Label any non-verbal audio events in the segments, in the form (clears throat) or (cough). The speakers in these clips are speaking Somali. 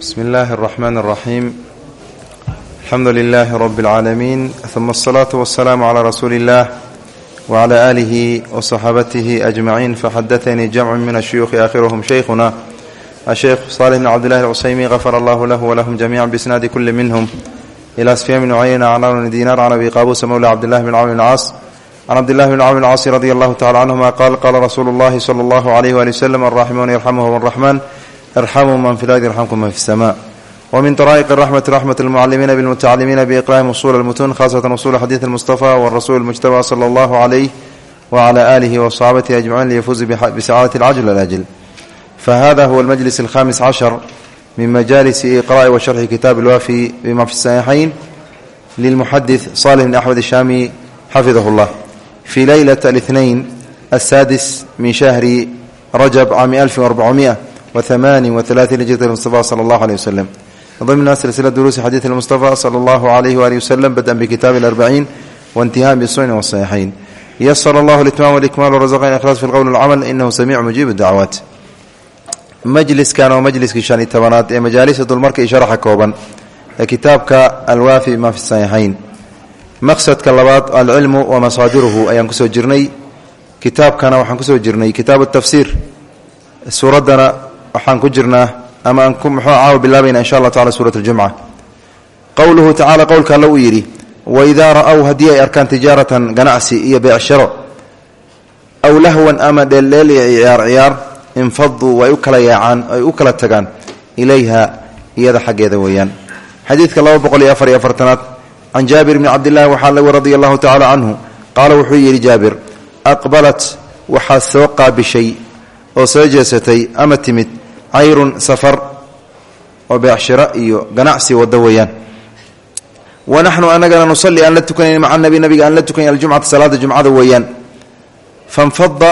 bsmi اllahi الرحmn الرaxيim alxamdu لlah rb العaalamiin ثuma الصlaaةu والsلاam عlى rasuuli الlah وعlى آlihi وصaxaabatih أجmaعin faxadaثnii jamc min الshuyuخi akhirhm shaykhuna الsheykh صالح بn cbd لlah الcusaymi غafar allah lah wlahm jamiعا bsnaadi kuli minhm ilى sfyan bn cuyayna can amr bn dinar can abi qabusa mawla cabdالlah bn cmr bn caas can cabdillahi bn cmr bn caasi radi allahu tacala canهuma qaal qala rasuulu اllahi slى اllah عlyh wali wsلm الraximuun yrxamhm الرaxman arxamu man fi lardi yarxamkum man fi samaa wa min taraa'iq raxmati raxmat almucalimiina bilmutacalimiina biiqraahim usul almutuun khaasatan usul xadiid almustafa warasuul almujtaba sala allahu caleyh wacala aalihi wasaxaabatihi ajmaciin liyafuuzu bisacaadati alcajl alajl fahada huwa almajlis alkhamis cashar min majalisi iqra'i wa sharxi kitaab alwaafi bima fi saxiixayn lilmuxadis salix bn axmed ashaami xafidahu llah fi leylata alihnayn asaadis min shahri rajab caami alfin arbacomi'a وثمان وثلاثين هجرة المصطفى صلى الله عليه وسلم ضمن سلسلة دروس حديث المصطفى صلى الله عليه وآله وسلم بدءا بكتاب الأربعين وانتهاء بالسنن والصحيحين يسر الله الإتمام والإكمال ورزقنا الإخلاص في القول والعمل إنه سميع مجيب الدعوات مجلس كان ومجلس كشان التبنات مجالس دولمرك شرح كوبا كتابك الوافي ما في الصحيحين مقصد كلبات العلم ومصادره أيان كسو جرني كتاب كان وحن كسو جرني كتاب التفسير سورتنا waxaan ku jirnaa ama aan muxuu caawa bilaabayna insha allah tacala suurat aljumca. Qowluhu tacala qowlka alla uu yidhi waidaa ra'ow haddii ay arkaan tijaaratan ganacsi iyo beecsharo aw lahwan ama dheeldheel iyo ciyaar ciyaar infaduu way u kala yaacaan ay u kala tagaan ilayha iyada xaggeeda weeyaan. Xadiidka laba boqol iyo afar iyo afartanaad can jaabir bni cabdillahi waxaa radia allahu tacala canhu qaala wuxuu yidhi jaabir aqbalat waxaa soo qaabishay oo soo jeesatay ama timid cayrun safar oo beecshiro iyo ganacsi wado weeyaan. Wa naxnu anagana nusalli aan la tukanayn maca nabi nabiga aan la tukanayn aljumcata salaada jumcada weeyaan. Fanfada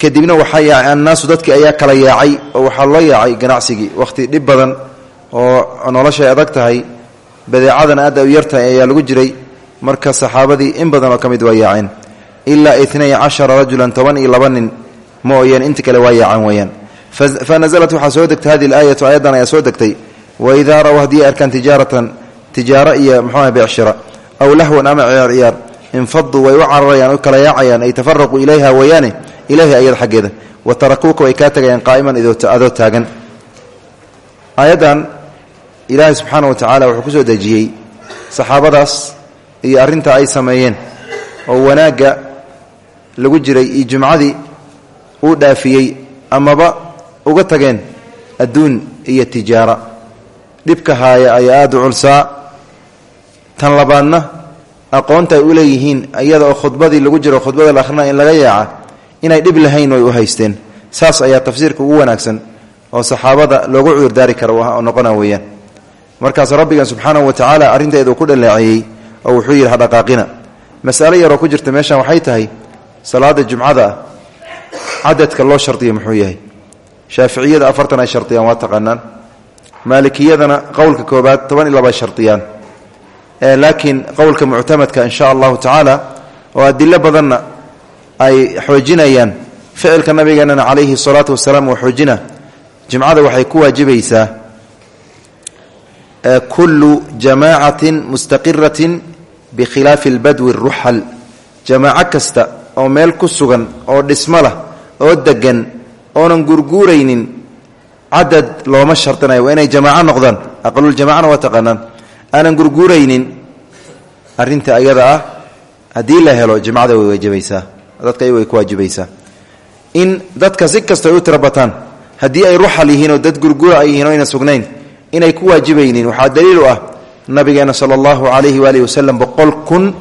kadibna waxaa yaacay annaasu dadkii ayaa kala yaacay oo waxaa loo yaacay ganacsigii. Wakhti dhib badan oo noloshay adag tahay badeecadan aad u yartahay ayaa lagu jiray. Marka saxaabadii in badan oo ka mid waa yaaceen. Ilaa itnay cashara rajulan toban iyo laba nin mooyeen inta kale waa yaacaan weeyaan fanaزlat waxaa soo degtay hadi اlaayatu aayaddan ayaa soo degtay. Waidaa raw haddii arkaan tijaaratan tijaaro iyo mxuuha beecshira aw lahwan ama ciyaar ciyaar infaduu way u cararayaan u kala yaacayaan ay tafaraquu ilayha weeyaane ilayhi ayada xaggeeda. Wa tarakuuka way kaa tagayaan qaa'iman adoo taagan. Aayaddan ilaahay subxaana wa tacaala wuxuu ku soo dejiyey saxaabadaas iyo arrinta ay sameeyeen oo wanaagga lagu jiray iyo jumcadii uu dhaafiyey amaba uga tageen adduun iyo tijaara. Dhibka haaya ayaa aada u culsaa tan labaadna aqoonta ay u leeyihiin iyada oo khudbadii lagu jiro khudbada la akhrina in laga yaaca inay dhib lahayn way u haysteen. Saas ayaa tafsiirka ugu wanaagsan oo saxaabada loogu cudurdaari kara oo noqona weeyaan. Markaas rabbigan subxaanahu wa tacaala arrinteeda uu ku dhaleeceeyey oo wuxuu yidhi hadhaqaaqina masalo yaroo ku jirta meeshan waxay tahay salaada jumcada ah cadadka loo shardiya muxuu yahay shaaficiyada afartan ay shardiyaan waa taqaanaan. Maalikiyadana qowlka koobaad toban iyo laba ay shardiyaan. Laakiin qowlka muctamadka in sha allahu tacaala oo adilo badanna ay xoojinayaan ficilka nabigeenana calayhi salaatu wasalaam oo xoojina jimcada waxay ku waajibaysaa kullu jamaacatin mustaqiratin bikhilaafi albadwi ruxal jamaaco kasta oo meel ku sugan oo dhismo lah oo degan oonan gurguuraynin cadad looma shardinayo waa inay jamaaco noqdaan aqaluljamacana waa taqaanaan. Aanan gurguuraynin arrinta ayada ah haddii la helo jimcada way waajibaysaa dadka ay way ku waajibaysaa in dadka si kasta u tira bataan haddii ay ruxal yihiin oo dad gurguura ay yihiin aynan sugnayn inay ku waajibaynin waxaa daliil ah nabigeena sala allahu calayhi waalihi wasalam boqol kun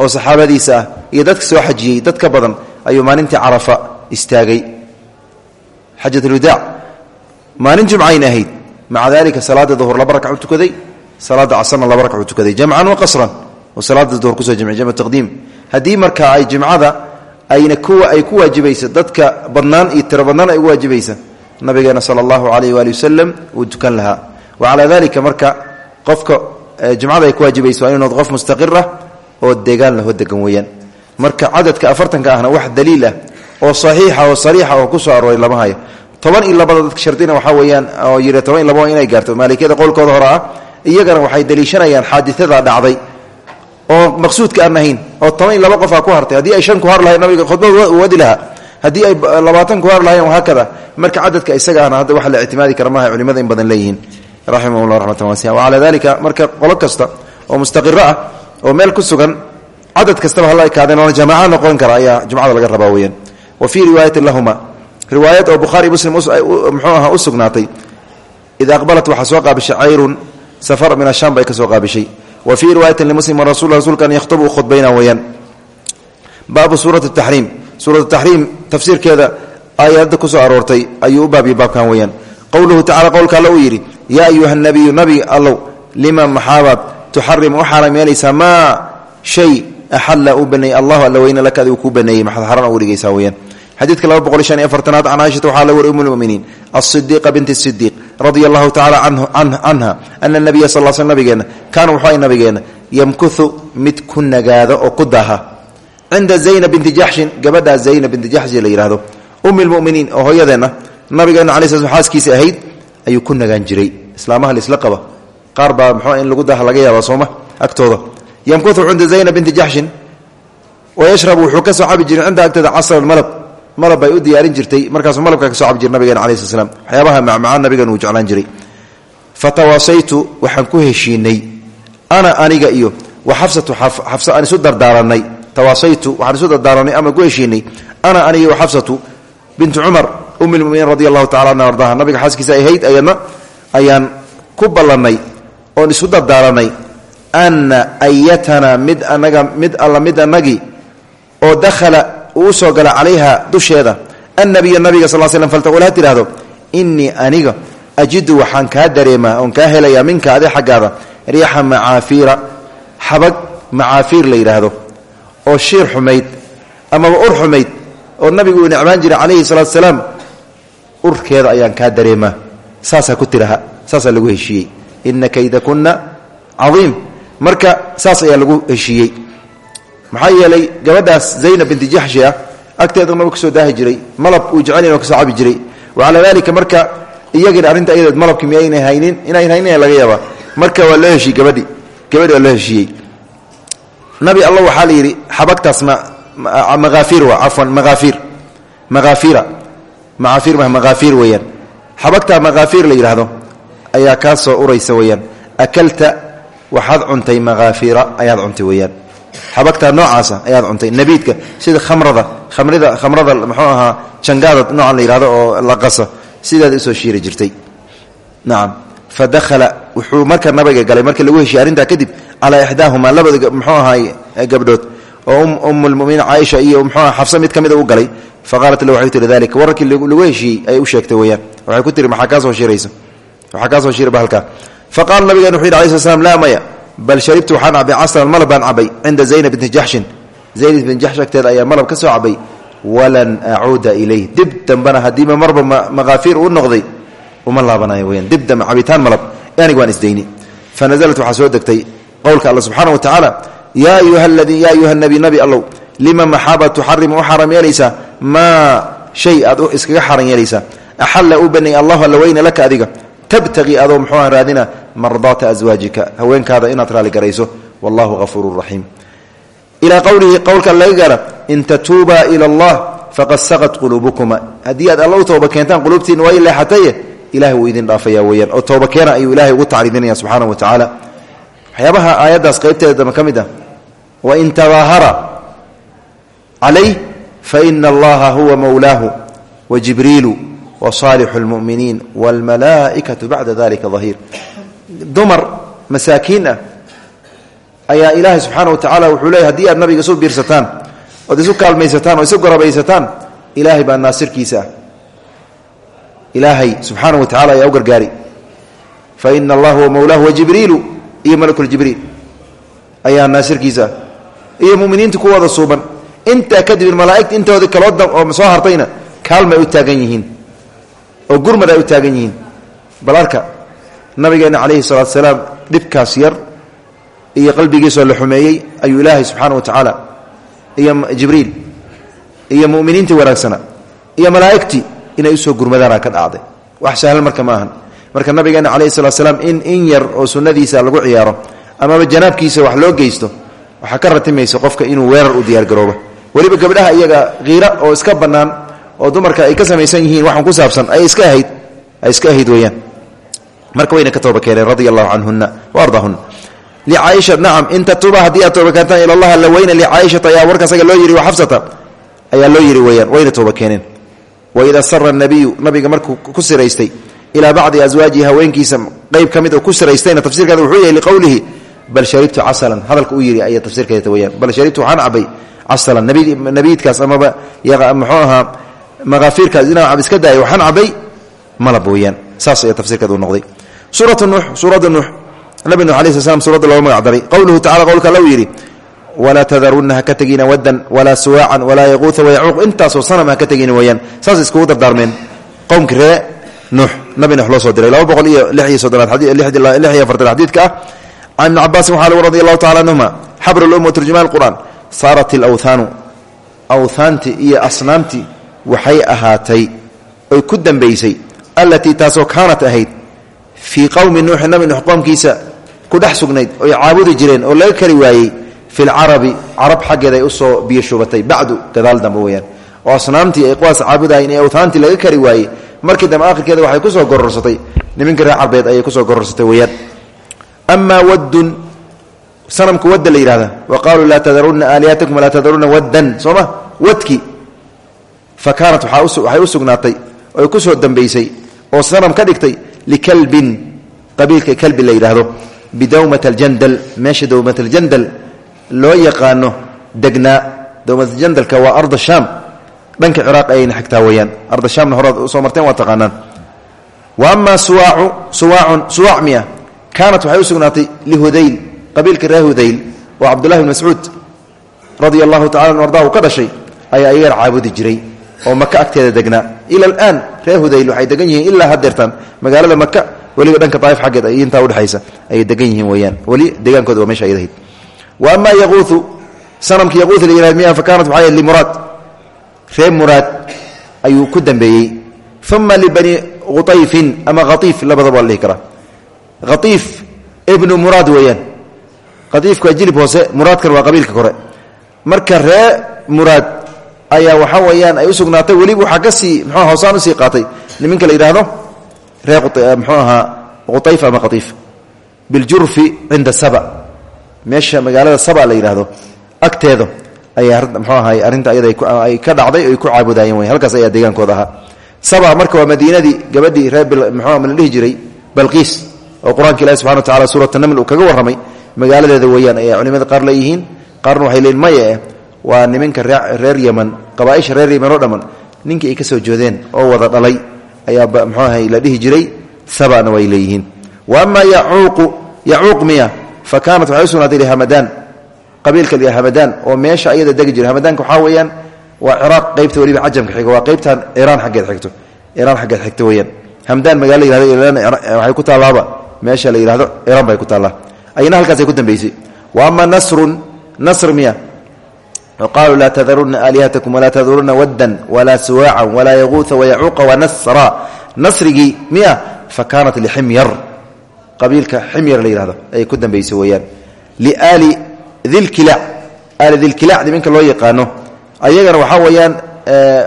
oo saxaabadiisa ah iyo dadka soo xajiyey dad ka badan ayuu maalintii carafa istaagay xajatulwadaac maalin jumcayn ahayd. Maca dalika salaada duhur laba rakacu tukaday salaada casrna laba rakacu tukaday. Jamcan wa qasran oo salaada duhur ku soo jamciy jamc taqdiim. Haddii marka ay jimcada ayna kuwa ay ku waajibaysa dadka badnaan iyo tiro badnaan ay ugu waajibaysa nabigeena sala allahu calayh waali wasalam uu tukan lahaa. Wa calaa dalika marka qofka jumcada ay ku waajibaysa waa inu noqdo qof mustaqira oo deegaan oo saxiixa oo sariixa oo ku soo arooray lama hayo. Toban iyo labada dadka shardina waxaa weeyaan oo yidhi toban iyo laba inay gaarto maalikiyada qowlkooda hore ah iyagana waxay daliishanayaan xaadiada dhacday oo maqsuudka aan ahayn oo toban iyo laba qofaa ku hartay. Haddii ay shan ku har lahayn nabiga khudbad wadi lahaa. Haddii ay labaatan ku har lahayn wahaakada marka cadadka isaga ahna hadda waxa la ictimaadi kara maaha culimada in badan leeyihiin. Raximahullah raxmatan wasica wacalaa dalika marka qolo kasta oo mustaqiro ah oo meel ku sugan cadad kastaba hala ekaadeen oona jamaaca noqon kara ayaa jumcada laga rabaa weyaan wa fii riwaayatin lahuma riwaayad oo bukhaari muslim muxuu aha u sugnaatay. Id aqbalat waxaa soo qaabishay cayrun safar min asham bay ka soo qaabishay. Wa fii riwaayatin limuslim rasul rasuulka an yakhtubu khudbayna weeyaan. Baabu suurati taxriim suurat taxriim tafsiirkeeda aayadda ku soo aroortay ayuu u baabiyey baabkan weeyaan. Qowluhu tacala qowlka alla uu yidhi yaa ayuha nabiyu nabi allow lima maxaabaad tuxarimu u xaaraam yeelaysaa? Maa shay axalla uu baneeyey allahu xadiidka laba boqol shan iyo afartanaad can caaishata waxaa la wari um lmuminiin asidiiqa binti sidiiq radia allahu tacala canha ana nabiya sal sl nabigeenna kaana wuxuu ay nabigeenna yamkuhu mid ku nagaado oo ku daaha cinda zaynab binti jaxshin gabadhaa zaynab binti jaxshi la yidhahdo um lmuminiin oo hooyadeenna nabigeenna ala sl xaaskiisa ahayd ayuu ku nagaan jiray. Islaamaha laisla qaba qaar baa mxuu in lagu daha laga yaaba sooma agtooda. Yamkuhu cinda zaynab binti jaxshin wayashrabu wuxuu ka soo cabi jiray cinda agteeda casra malab malab bay u diyaarin jirtay. Markaasuu malabka ka soo cabi jira nabigeena alai sl slam waxyaabaha macmacaan uu jeclaan jiray. Fatawaasaytu waxaan ku heshiinay. Ana aniga iyo wa xafsatu xafsa aan isu dardaaranay tawaasaytu waxaan isu dardaaranay ama ku heshiinay. Ana aniga iyo xafsatu bintu cumar um lmuminiin radi allahu anha ardaha. Nabiga xaaskiisa ay ahayd ayadna ayaan ku ballannay oon isu dardaaranay ana ayatana mid anaga mid alla mid anagii oo dakhala uu u soo gala calayha dusheeda. Annabiya nabiga sal slm faltaqul ha tidhahdo innii aniga ajidu waxaan kaa dareemaa oon kaa helayaa minka adi xaggaada riixa macaafiira xabag macaafiir la yidhaahdo oo shiir xumayd amaba ur xumayd oo nabigu uu necmaan jiray calayhi salaatu salaam urkeeda ayaan kaa dareemaa. Saasaa ku tiraha saasaa lagu heshiiyey. Ina kaydakunna caiim marka saas ayaa lagu heshiiyey maxaa yeelay gabadhaas zaynab binti jaxshi ah agteeda nabig ka soo daahi jiray malab uu jecel ka soo cabi jiray. Wacalaa dalika marka iyagina arrinta ayadeed malabki miyaynay haynin inayn haynin laga yaabaa. Marka waa loo heshiiyey gabadhi gabadhi waa loo heshiiyey. Nabi alla waxaa la yidhi xabagtaas maaair wa cafwan maaair maaaira maaair ma maaair weeyaan. Xabagtaa maaafiir la yidhaahdo ayaa kaa soo uraysa weeyaan. Akalta waxaad cuntay maaafiira ayaad cuntay weeyaan xabagtaa noocaasa ayaad cuntay nabiidka sida khamrada khamrida khamrada muxuu ahaa jangaada noocan la yihahdo oo la qasa sidaad u soo shiiri jirtay. Nacam fa wuxuu marka nabiga galay marka lagu heshiye arrintaa kadib calaa ixdaahumaa labada muxuu ahaay gabdhood oo um lmuminiin caaisha iyo muxuuaha xafsa mid ka u galay. Fa la waxay tiri dalika wararkii lagu heshiiyey ayay u sheegtay weyaan waxay ku tiri maxaa kaasoo shiraysa waxaa kaasoo shiraba halkaa fa qaala nabigan wuxu yidhi alai sl slam maya bal sharibtu waxaan cabay casran malab baan cabay cinda zaynab binti jaxshin zaynab binti jaxsh agteeda ayaa malab ka soo cabay. Walan acuuda ilayh dib dambana haddiiba marba makaafiir uu noqday uma laabanayo weyaan dib dambe cabitaan malab aniga waan isdayni. Fa naزlat waxaa soo degtay qowlka alla subxaana wa tacaala yaa ayuha nabi nabi allow lima maxaaba tuxarimu u xaram yeelaysaa maa shay aad iskaga xaran yeelaysaa axalla u banay allahu alla weyne laka adiga tabtaqii adoo muxuuha raadina mardaata aswaajika haweenkaada inaad raali garayso wallahu hafuuru raxiim ilaa qowlihi qowlka laga gaara in tatuubaa ila allah faqad saqat quluubukuma. Haddii aad alla u tooba keentaan quluubtiina waa leexataye ilahay dhaafaya weyaan oo tooba keena ayuu ilahay ugu tacriidinaya subxaana wa tacaala. Waxyaabaha aayaddaas qaybteeda dambe ka mid ah wain tabaahara calayh faina huwa mowlaahu wa jibriilu wa saalixu lmuminiin wاlmalaa'ikatu bacda dalika dahiir. Dumar masaakiin ah ayaa ilaahay subxaana wa tacala wuxuu leeyay haddii aad nabiga isu biirsataan ood isu kaalmaysataan oo isu garabaysataan ilaahay baa naasirkiisa ah. Ilaahay subxaana wa tacala ayaa u gargaari. Faina allah huwa mowlaahu wajibriilu iyo malakuljibriil ayaa naasirkiisa ah. Iyo muminiinta kuwooda suuban intaa kadib malaaigta intooda kaloo oo soo hartayna kaalmay u taagan yihiin oo gurmad ay u taagan yihiin. Bal arka nabigeenna calayhi salaatu salaam dhibkaas yar iyo qalbigiisoo la xumeeyey ayuu ilaahay subxaana wa tacaala iyo jibriil iyo muminiintii wanaagsana iyo malaa'igtii inay u soo gurmadaana ka dhacday. Wax sahlan marka ma ahan. Marka nabigeena calayhi salatu salaam in in yar oo sunnadiisa lagu ciyaaro amaba janaabkiisa wax loo geysto waxaa ka ratimaysa qofka inuu weerar u diyaargaroobo. Weliba gabdhaha iyaga qiira oo iska bannaan oo dumarka ay ka samaysan yihiin waxaan ku saabsan ay iska ahayd ay iska ahayd weeyaan. Marka wayna ka tooba keeneen radia allahu canhuna wa ardahuna licaaisha nacam in tatuuba haddii aad tooba ila allah la weyna licaaishata ayaa warka asaga loo yidhi wa xafsata ayaa loo yidhi weeyaan wayna tooba keeneen. Waida sara nabiyu nabiga markuu ku siraystay ilaa bacdi aswaajihi haweenkiisa qeyb ka mid oo ku siraystayna tafsirkeeda wuxuu yahay liqowlihi bal sharibtu casalan hadalka uu yidhi ayaa tafsirkeeda weyaan bal sharibtu waxaan cabay casalan nabiidkaas amaba muxuu ahaa makaafiirkaas inaan cab iska daaya waxaan cabay malab weeyaan saas ayaa tafsirkeeda u noqday. Suuratu nuux suuradda nuux. Nabi nuux alai sl slam suuradda looga magac daray. Qowluhu tacala qowlka alla uu yidhi walaa tadarunna ha ka tegina wadan walaa suwaacan walaa yaquuha wayacuuq intaasoo sanam ha ka tegina weeyaan saas iskugu dardaarmeen. Qowmki ree nuux nabi nuux loo soo diray. Laba boqol iyo lix iyo soddonaad lix iyo afartan xadiidka ah. Can ibni cabaasin waxaa lagu radi allahu tacala anhuma xabru lum wa turjumaan qur'aan saarat ilawthaanu awthaantii iyo asnaamtii waxay ahaatay oy ku dambaysay allatii taasoo kaanat ahayd fii qowmi nuuxi nabi nuux qoomkiisa ku dhex sugnayd oy caabudi jireen oo laga kari waayey fi lcarabi carab xaggeeda ay u soo biyo shubatay bacdu gadaal dambe oo asnaamtii ay kuwaas caabudahayn ee awthaantii laga kari waayey markii dambe akhirkeeda waxay ku soo gororsatay niminka reer carbeed ayay ku soo gororsatay weyaan amaa waddun sanamka wadda la yidhahda wa qaaluu laa tadarunna aalihatakum walaa tadarunna waddan soo wadki fa kaanat waxay u sugnaatay oy ku soo dambaysay oo sanam ka dhigtay likalbin qabiilka kalbi la yidhaahdo bidawmat aljandal meesha dawmat aljandal loo yaqaano degnaa dawmat aljandalka waa arda shaam dhanka ciraaq ayayna xigtaa weeyaan arda shaamna horaad u soo marteen waa taqaanaan wa amaa suwaacu suwaacun suwaac miya kaanat waxay u sugnaatay lihudayl qabiilka reer hudayl oo cabdullahi bn mascuud radia ka dhashay ayaa iyagan caabudi jiray oo maka agteeda degnaa ila alaan reer hudayl waxay degan yihiin ilaa hadeertaan magaalada maka weliba dhanka daaif xaggeed ay intaa udhexaysa ayay degan yihiin weyaan weli degaankooda waa meesha ayadahayd wa amaa yaquuu sanamki yaquuu la yihahd miya fa kaanat waxay limuraad reer muraad ayuu ku dambeeyey. Uma libani khuayfin ama khaiif labadaba la dhihi karaa. Khaiif ibnu muraad weeyaan. Khaiifku waa jilib hoose muraadkan waa qabiilka kore. Marka ree muraad ayaa waxaa weeyaan ay u sugnaatay weliba waxaa ka sii mxua hoosaan u sii qaatay. Niminka la yidhaahdo ree mxuu ahaa khuayf ama khaiif biljurfi cinda saba. Meesha magaalada saba la yidhaahdo agteeda ayaa mxuu ahay arrinta ayada ay ka dhacday oy ku caabudayeen wey halkaas ayaa deegaankooda ahaa. Saba marka waa madiinadii gabadhii reer mxua la dhihi jiray balqiis oo qur'aanka ilahi subxana wa tacala suurata naml uu kaga warramay. Magaaladeeda weeyaan ayay culimada qaar leeyihiin qaarna waxay leeyiin maye waa niminka reer yeman qabaaisha reer yeman oo dhamman ninkii ay ka soo joodeen oo wada dhalay ayaa mxuu ahay la dhihi jiray sabana way leeyihiin. Wa amaa yacuuqu yacuuq miya fa kaanat waxay u sugnaatay lihamadaan qabiilka oo meesha ayada degi jira hamadaanka waxaa weeyaan waa ciraaq qeybta weliba cajamka xigo waa qeybtan iraan aggeed xigto iraan xaggeed xigto weyaan hamdaan magaala la yihahdo waxay ku taallaaba meesha la yidhahdo iraan bay ku taallaa. Ayna halkaasay ku dambaysay. Wa ama nasrun nasr miya qaaluu laa tadarunna aalihatakum walaa tadarunna waddan walaa suwaacan walaa yaquuha wayacuuqa wanasra nasrigii miya fa kaanat liximyar qabiilka ximyar la yihahdo ayay ku dambaysay weeyaan. Liaali dilkilac aali dilkilac niminka loo yaqaano. Ayagana waxaa weeyaan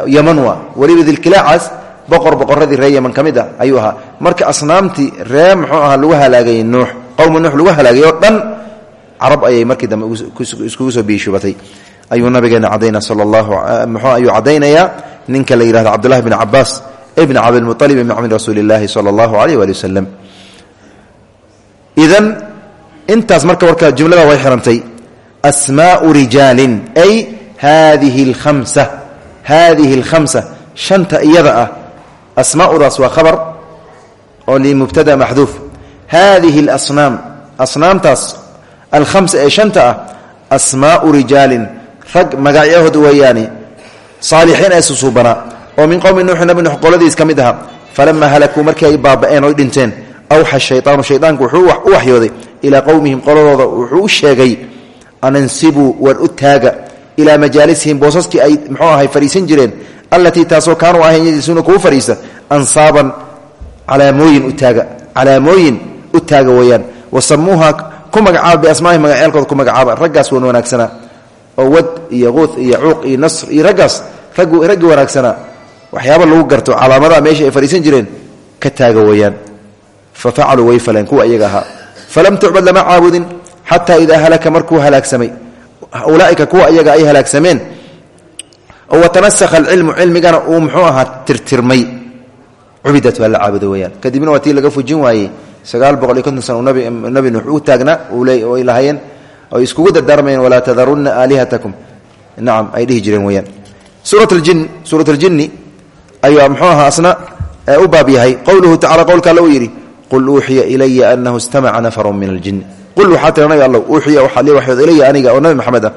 yaman waa. Weliba dilkilaacaas boqor boqoradii reer yaman ka mid ah ayuu ahaa. Marka asnaamtii ree muxuu ahaa lagu halaagayay nuux. Qowma nuux lagu halaagay oo dhan carab ayay markii dambe iskugu soo biishubatay ayuu nabigeena cadayna sala allahu muxuu ayuu ninka la yihahdo cabdullahi bn cabaas ibn cabdilmualib cami rasuuli illaahi sala allahu alayh waali wasalam idan intaas marka warka jumlada way xirantay asmaau rijaalin ay hadihi alkhamsa hadihi alkhamsa shanta iyada ah asmaaudaas waa khabar oo limubtada maxduuf. Hadihi alasnaam asnaamtaas alkhamsa ee shanta ah asmaau rag magacyahood weeyaani saalixiin ee susuubanaa oo min qowmi nuuxi nabi nuux qoladiis ka mid aha falamaa halakuu markii ay baaba'een oy dhinteen awxa shayaanu shaydaanku wuxuu u waxyooday ilaa qowmihim qoladooda wuxuu u sheegay an insibuu war u taaga ilaa majaalisihim boosaskii ay mxuu ahay fadhiisan jireen allatii taasoo kaanuu ahayn yajlisuuna kugu fadhiista ansaaban calaamooyin utaaga calaamooyin u taaga weeyaan wasamuuha ku magacaaba biasmaahi magaceelkooda ku magacaaba raggaas wan wanaagsanaa oo wad iyo quud iyo cuuq iyo nasr iyo raggaas raggu raggii wanaagsanaa waxyaaba lagu garto calaamadaha meesha ay fadhiisan jireen ka taaga weeyaan fa facaluu way faleen kuwa iyaga falam tucbad lama caabudin xataa idaa halaka markuu halaagsamay ulaaika kuwa iyaga ay halaagsameen watanasakha alcilmu cilmigana uu muxuu ahaa tirtirmay. Cubidat waa la caabudo weyaan kadibna waa laga fujin waayey. Sagaal boqol iyo nabi nuux u taagnaa ay oy iskugu dardaarmayeen walaa tadarunna aalihatakum. Nacam ay dhihi jireen weyaan suurat ljin suurat aljinni ayuu muxuu ahaa asna u baab yahay. Qowluhu tacala qowlka alla uu yidhi qul uuxiya ilaya anahu istamaca nafarun min aljin qul waxaa tira nabi allow uuxiya waxaa lii waxyood ilaya aniga oo nabi maxamed ah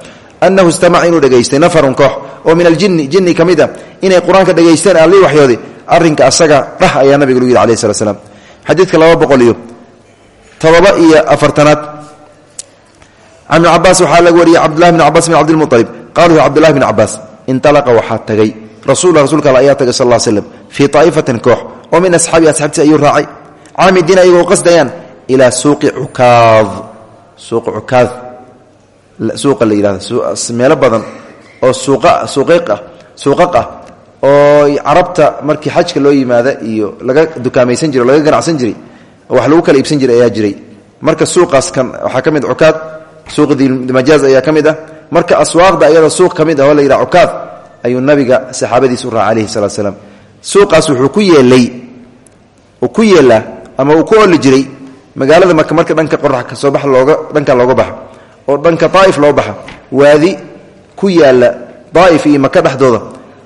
anahu istamaca inuu dhegaystay nafarun koox oo min aljinni jinni ka mid a inay qur'aanka dhegaysteen aan lii waxyoodi arrinka asaga dhah ayaa nabiga lu yidhi ibni cabaas waxaa laga wariyey cabdullahi bn cabas bin cabdilmualib qaalu cabdullahi bn cabaas inalaqa waxaa tagay. Rasul rasulka all ayaa tagay sal l slem fii aa'ifatin koox oo min asxaabi asxaabtiis ayuu raacay. Caamidiin ayagoo qasdayaan ilaa suuqi cukaad. Suuqi cukaad. Suuqa la yidhahdo meelo badan oo ah suuqaq ah oo carabta markii xajka loo yimaada iyo laga dukaamaysan jiro laga ganacsan jiray wax lagu kala iibsan jiray ayaa jiray. Marka suuqaas kan waxaa ka mid cukaad suuqi dimajaaz ayaa ka mid ah. Marka aswaaqda iyada suuq ka mid ah oo la yidhaha cukaad ayuu nabiga saxaabadiis u raaca alayhi salatu salaam. Suuqaas wuxuu ku yeelay uu ku yeelaa ama uu ku oli jiray magaalada marka marka dhanka qorax ka soo bax looga dhanka looga baxa oo dhanka daa'if loo baxa waadi ku yaalla daa'if iyo maka dhexdooda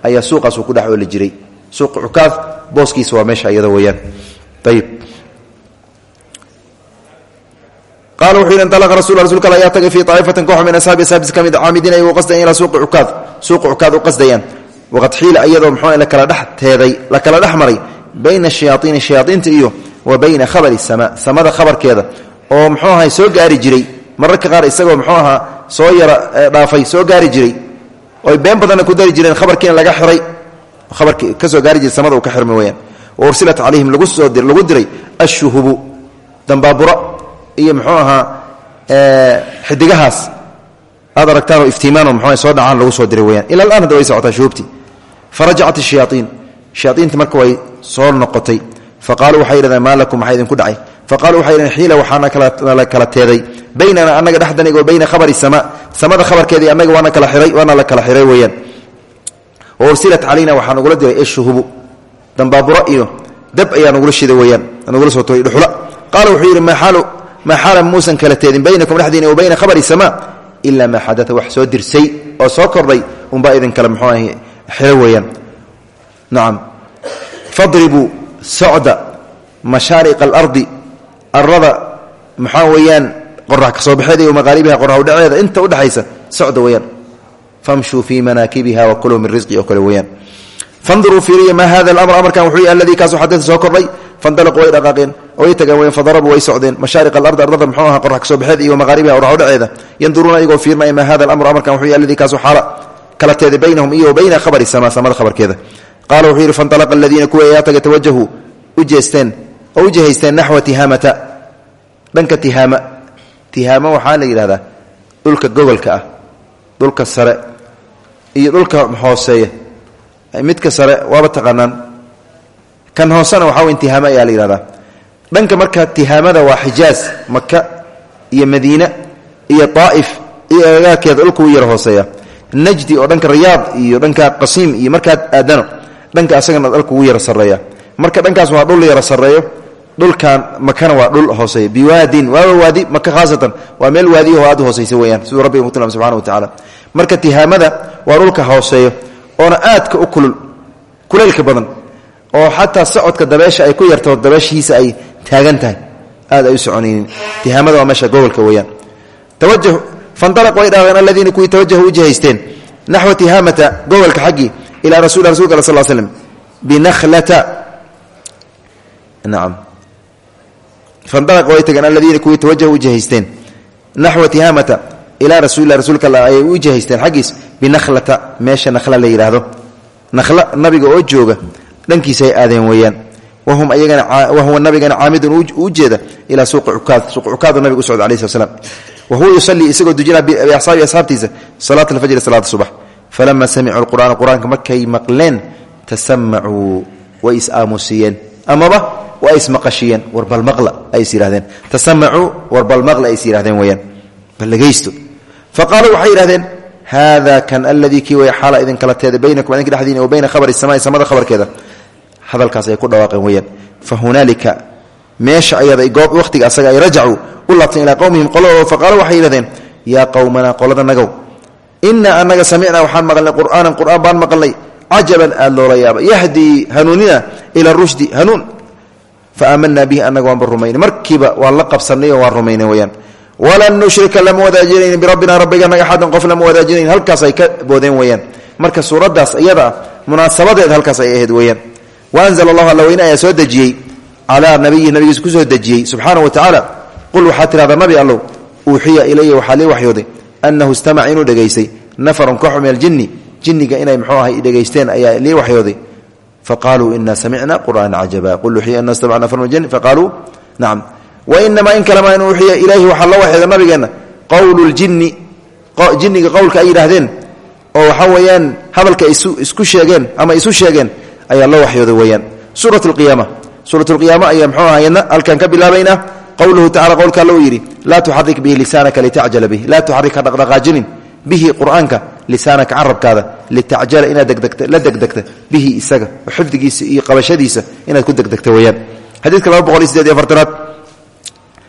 ayaa suuqaas uu ku dhex jiray. Suuq cukaad booskiisa waa meesha iyada weeyaan. Ayib qaala wuxuu yidhi inalaqa rasul rasulka ayaa tagay fii aa'ifatin koox min ashaabi ashaabis ka mid caamidiin ayagoo qasdayan ilaa suuqi cukaad suuqa cukaad u qasdayaan waqad xiila iyadoo muxuu la kala dhex teeday la kala dhex maray bayna shayaaiini shayaaiinta iyo wa bayna khabari sama samada khabarkeeda oo muxuu ahay soo gaari jiray mararka qaar isagoo muxuu ahaa soo yara dhaafay soo gaari jiray oy been badanna ku dari jireen khabarkiina laga xiray khabarkii ka soo gaari jiray samada diray ashuhubu iyo muxuu ahaa xidigahaas. Aad aragtaan oo iftiimaan oo muxuu soo dhacaan lagu soo diray weyaan ila alaan hadda way socotaa shuhubtii farajacat shayaaiin shayaaiinta marka way soo noqotay. Faqaaluu waxay yidhahdeen maa lakum? Maxaa idinku dhacay. Faqaaluu waxay yidhahdeen xiila waxaana kala teeday. Baynana annaga dhexdaniga wa bayna khabari sama samada khabarkeedii annaga waana kala iray waana la kala xiray weeyaan. Wa ursilat calayna waxaa nagula diray eshuhubu dambaaburo iyo dab ayaa nagula shida weeyaan. Nagula soo turay dhuxula. Qaala wuxuu yidhi maa xaala muusan kala teedin baynakum dhexdiina wa bayna khabari sama ilaa maa xadaa wax soo dirsay oo soo kordhay unbaa idin kale muxuu ahay xiro weeyaan. Nacam fadribuu socda mashaariqa alardi arada maxaa weeyaan qorax ka soo baxeeda iyo maqaaribiha qorax udhaceeda inta fanduruu fiiriya maa hada alamr amarkan wuxuu yahy aladii kaasoo xadada soo kordhay fandalaquu way dhaqaaqeen oo way tageen weyan fadarabuu way socdeen mashaariqa alardi ardada muxuu aha qorax ka soo baxeeda iyo maqaaribiha qorax udhaceeda yanduruuna iyagoo fiirnaya maa hada alamr amarkan wuxuu yahy aladii kaasoo xaala kala teeday baynahum iyo bayna khabari sama samada khabarkeeda. Qaala wuxuu yidhi faindalaqa aladiina kuwa ayaa tagay tawajahuu u jeesteen oo u jihaysteen naxwa tihaamata dhanka tihaama tihaama waxaa la yidhahdaa dhulka midka sare waaba taqaanaan. Kan hoosena waxaa weyn tihaama ayaa la dhanka marka tihaamada waa xijaaz maka iyo madiine iyo daa'if iyo agagaarkeeda dhulka u yara hooseeya. Najdi oo dhanka riyaad iyo dhanka qasiim iyo markaad aadano dhanka asagana dhalka ugu yara sarreeya. Marka dhankaas waa dhul yara sarreeyo dhulkan makana waa dhul hooseeya. Biwaadin waaba waadi maka khaasatan waa meel waadiyaho aad u hooseysa weyaan wa tacaala marka tihaamada waa dhulka hooseeyo oona aadka u kulul kulaylka badan oo xataa socodka dabeesha ay ku yarto dabeeshiisa ay taagan tahay aad ay u soconaynin. Waa meesha gobolka weyaan tawajah fandalaq way dhaaqeen aladiina kuwii tawajahu u jihaysteen naxwa gobolka xaggii ilaa rasul rasulka al sal slm binakhlata. Nacam fandalaq way tageen aladiina kuwii tawajahu u jihaysteen naxwa ilaa rasulilah rasuulka alla ayay u jihaysteen xaggiis binakhlata meesha nakhla la yidhaahdo. Nakhla nabiga oo jooga dhankiisaay aadeen weeyaan. Wahum ayagana wahuwa nabigana caamidun u jeeda ilaa suuqi cukaad suuq cukaadu nabiga u socda alayh slat slam wa huwa yusalii isagoo dujinaa biasxaabi asxaabtiisa salaat alfajri salaata subax falama samicuu lqur'aana qur'aanka markay maqleen tasamacuu way is aamusiyeen amaba waa ay is yidhahdeen tasamacuu warbalmaqla ay is yidhahdeen weyaan bal dhegaysto fa qaaluu waxay yidhahdeen hada kan aladii kii way xaala idinkala teeda baynakum idinka dhexdiina wa bayna khabari samai samada khabarkeeda hadalkaas ay ku dhawaaqeen weyaan fa hunaalika meesha ayada wakhtiga asaga ay rajacuu u laabteen ilaa qowmihim qoladooda fa qaaluu waxay yidhahdeen yaa qowmanaa qolada nagow inaa anaga samicnaa waxaan maqalnay qur'aanan qur'aan baan maqalnay cajaban aad loola yaaba yahdii hanuunina ila rushdi hanuun fa aamanaa bihi markiiba waan la weyaan walan nushrika lama wadaajinayn birabbina rabbiganaga axadan qof lama wadaajinayn halkaas ay ka boodeen weyaan marka suuraddaas iyada munaasabadeed halkaas ay ahayd weyaan wa anzala allahu alla weyne ayaa soo dejiyey calaa nabiyihi nabigiisa ku soo dejiyey. subxaana wa tacaala qul waxaad tidhahdaa nabi allow uuxiya ilaya waxaa lii waxyooday annahu istamaca inuu dhegaystay nafarun kooxu min aljinni jinniga inay mxuu ahay dhegaysteen ayaa lii waxyooday faqaaluu ina samicna qur'aana cajaba qul uuxiya annahu istamaca nafar min aljinni faqaaluu nacam wainamaa in kalema in uuxiya ilayhi waxaa loo waxyooday nabigeenna qowlu ljinni jinniga qowlka ay yidhaahdeen oo waxaa weeyaan hadalka isku sheegeen ama isu sheegeen ayaa loo waxyooday weeyaan. Suurat lqiyaama suurat lqiyaama ayaa mxuu ahayadna halkan ka bilaabaynaa qowluhu tacala qowlka alla uu yidhi laa tuxarik bihi lisaanaka litacjala bih laa tuxarik ha dhaqdhaqaajinin bihi qur'aanka lisaanaka carabkaada litacjala inaad degdegta la degdegta bihi isaga xifdigiisa iyo qabashadiisa inaad ku degdegta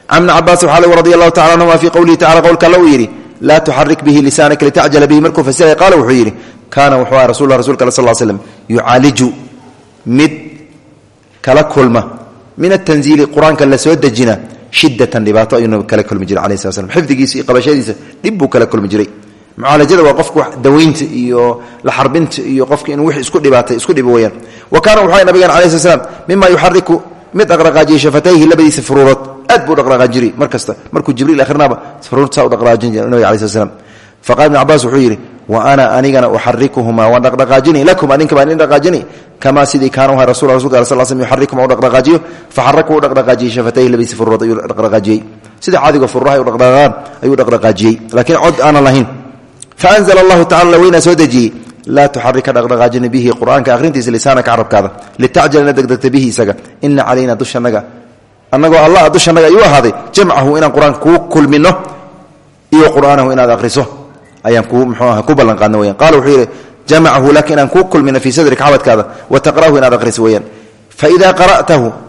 can bni cabaas waxaa lg radi allahu tacala anhuma fii qowlihi tacala qowlka alla uu yidhi laa tuxarik bihi lisaanaka litacjala bihi markuu fasiray qaala wuxuu yidhi kaana wuxuu aha rasul rasulka al sal slm yucaaliju mid kala kulma min atanziili qur'aanka la soo dejina shidatan dhibaato ayuu kala kulmi jiray alayh slat slam xifdigiisa iyo qabashadiisa dhib buu kala kulmi jiray mucaalajada waa qofka dawaynta iyo la xarbinta iyo qofka inuu wix isku dhibaatay isku dhibo weyaan wa kaana wuxuu nabigan alai sl slam mima yuxariku mid dhaqdhaqaajiyay shafatayhi labadiisa furuurood aad buu dhaqdhaqaajin jiray mar kasta markuu jibriil ahrinaaba furuurta saa u dhaqdhaqaajin jiray nabiga alai sl slam faqala ibn cabaas wuxuu yidhi wa ana anigana uxarikuhumaa waan dhaqdhaqaajini lakum adinka baan idin dhaqaajini kamaa sidii kaana uha rasul rasulka sal sl yuxarikuma u dhaqdhaqaajiyo? Faxaraku u dhaqdhaqaajiyey shafatayhi labadiisa furuurood ayuu dhaqdhaqaajiyey. Sida caadiga fururaha ay u dhaqdhaqaaqaan ayuu dhaqdhaqaajiyey. Laakiin cod aanan lahayn. Faanzla allahu tacala laweynaa soo dejiyey laa tuxarika dhaqdhaqaajini bihi qur'aanka akhrintiisa lisaanaka carabkaada litacjal ina degdegta bihi isaga ina calayna dushanaga annagoo allah dushanaga ayuu ahaaday jamcahu inaan qur'aanka kuu kulmino iyo qur'aanahu inaad akhriso. Ayaan kuu mxuu aha ku ballan qaadna weyaan qala wuxuu yidhi jamacahu laka inaan kuu kulmino fii xabadkaada wa taqra'ahu inaad akhriso weeyaan. Faida qara'tahu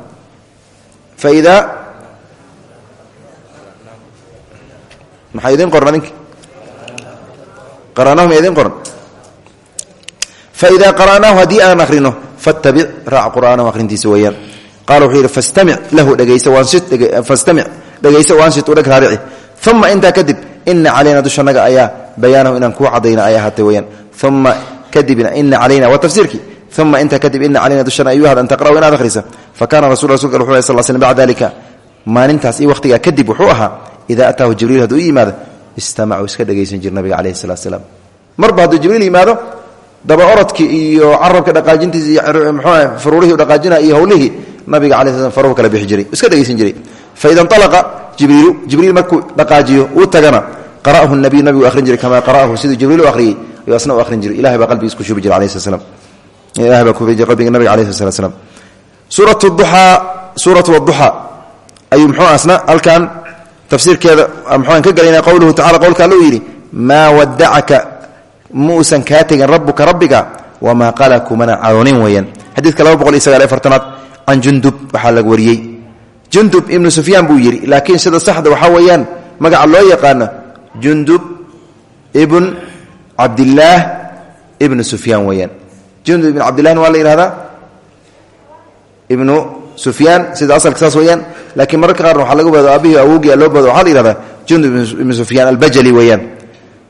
faidaa maxaa idin qorna ninka qara'naahu ma idin qoran faida qara'naahu haddii akhrino fattabic raac qur'aanahu akhrintiisa weeyaan qala wuxuu yidhi fastamic lahu dhegaysa fastamic dhegaysa waansit udheg raarici uma intaa kadib ina calayna dushanaga ayaa bayaanahu inaan kuu cadayna ay ahaatay weyaan uma kadibna ina calayna waa tafsiirkii uma intaa kadib ina calayna dushana ayuu ahad an taqra'u inaad akhrisa fakana rasul rasulka wuxuu sal slm bacda dalika maalintaas iyo waqhtigaa kadib wuxuu ahaa idaa ataahu jibriil hadduu u yimaado istamacuu iska dhegaysan jir nabiga calayhi salatu salaam marba hadduu jibriil yimaado daba orodkii iyo carabka dhaqaajintiisa iyo mxuu furuurihii dhaqaajina iyo howlihii nabiga cala sl faruhu kala bixi jiray iska dhegaysan jiray. Faida nalaqa jibriilu jibriil markuu dhaqaajiyo uu tagana qara'ahu nabiyu nabigu ahrin jiray kamaa qara'ahu siduu jibriil u akhriyey ayuu asna u ahrin jiray. Ilahay baa qalbigiis ku shubi jiray ilahay baa kufi jiray qalbiga nabiga alayh slat slam suurat duxaa suuratu waduxaa ayuu muxuu asna halkan tafsiirkeeda muxuan ka gelayna qowluhu tacala qowlka alla uu yidhi maa wadacaka muusan kaa tegin rabbuka rabbiga wamaa qala kumana caroonin weeyaan. Xadiidka laba boqol iyo sagaal iyo fartanaad can jundub waxaa laga wariyey. Jundub ibnu sufyaan buu yidhi laakiin sida saxda waxaa weeyaan magaca loo yaqaano jundub ibn cabdillaah ibnu sufyaan weeyaan. Jundub ibn cabdillahna waa la yihahdaa ibnu sida asalka saas weeyaan. Laakiin mararka qaarna waxaa laga bado aabihii awogii loo bado waxaa la jundub ibnu sufyaan albajali weeyaan.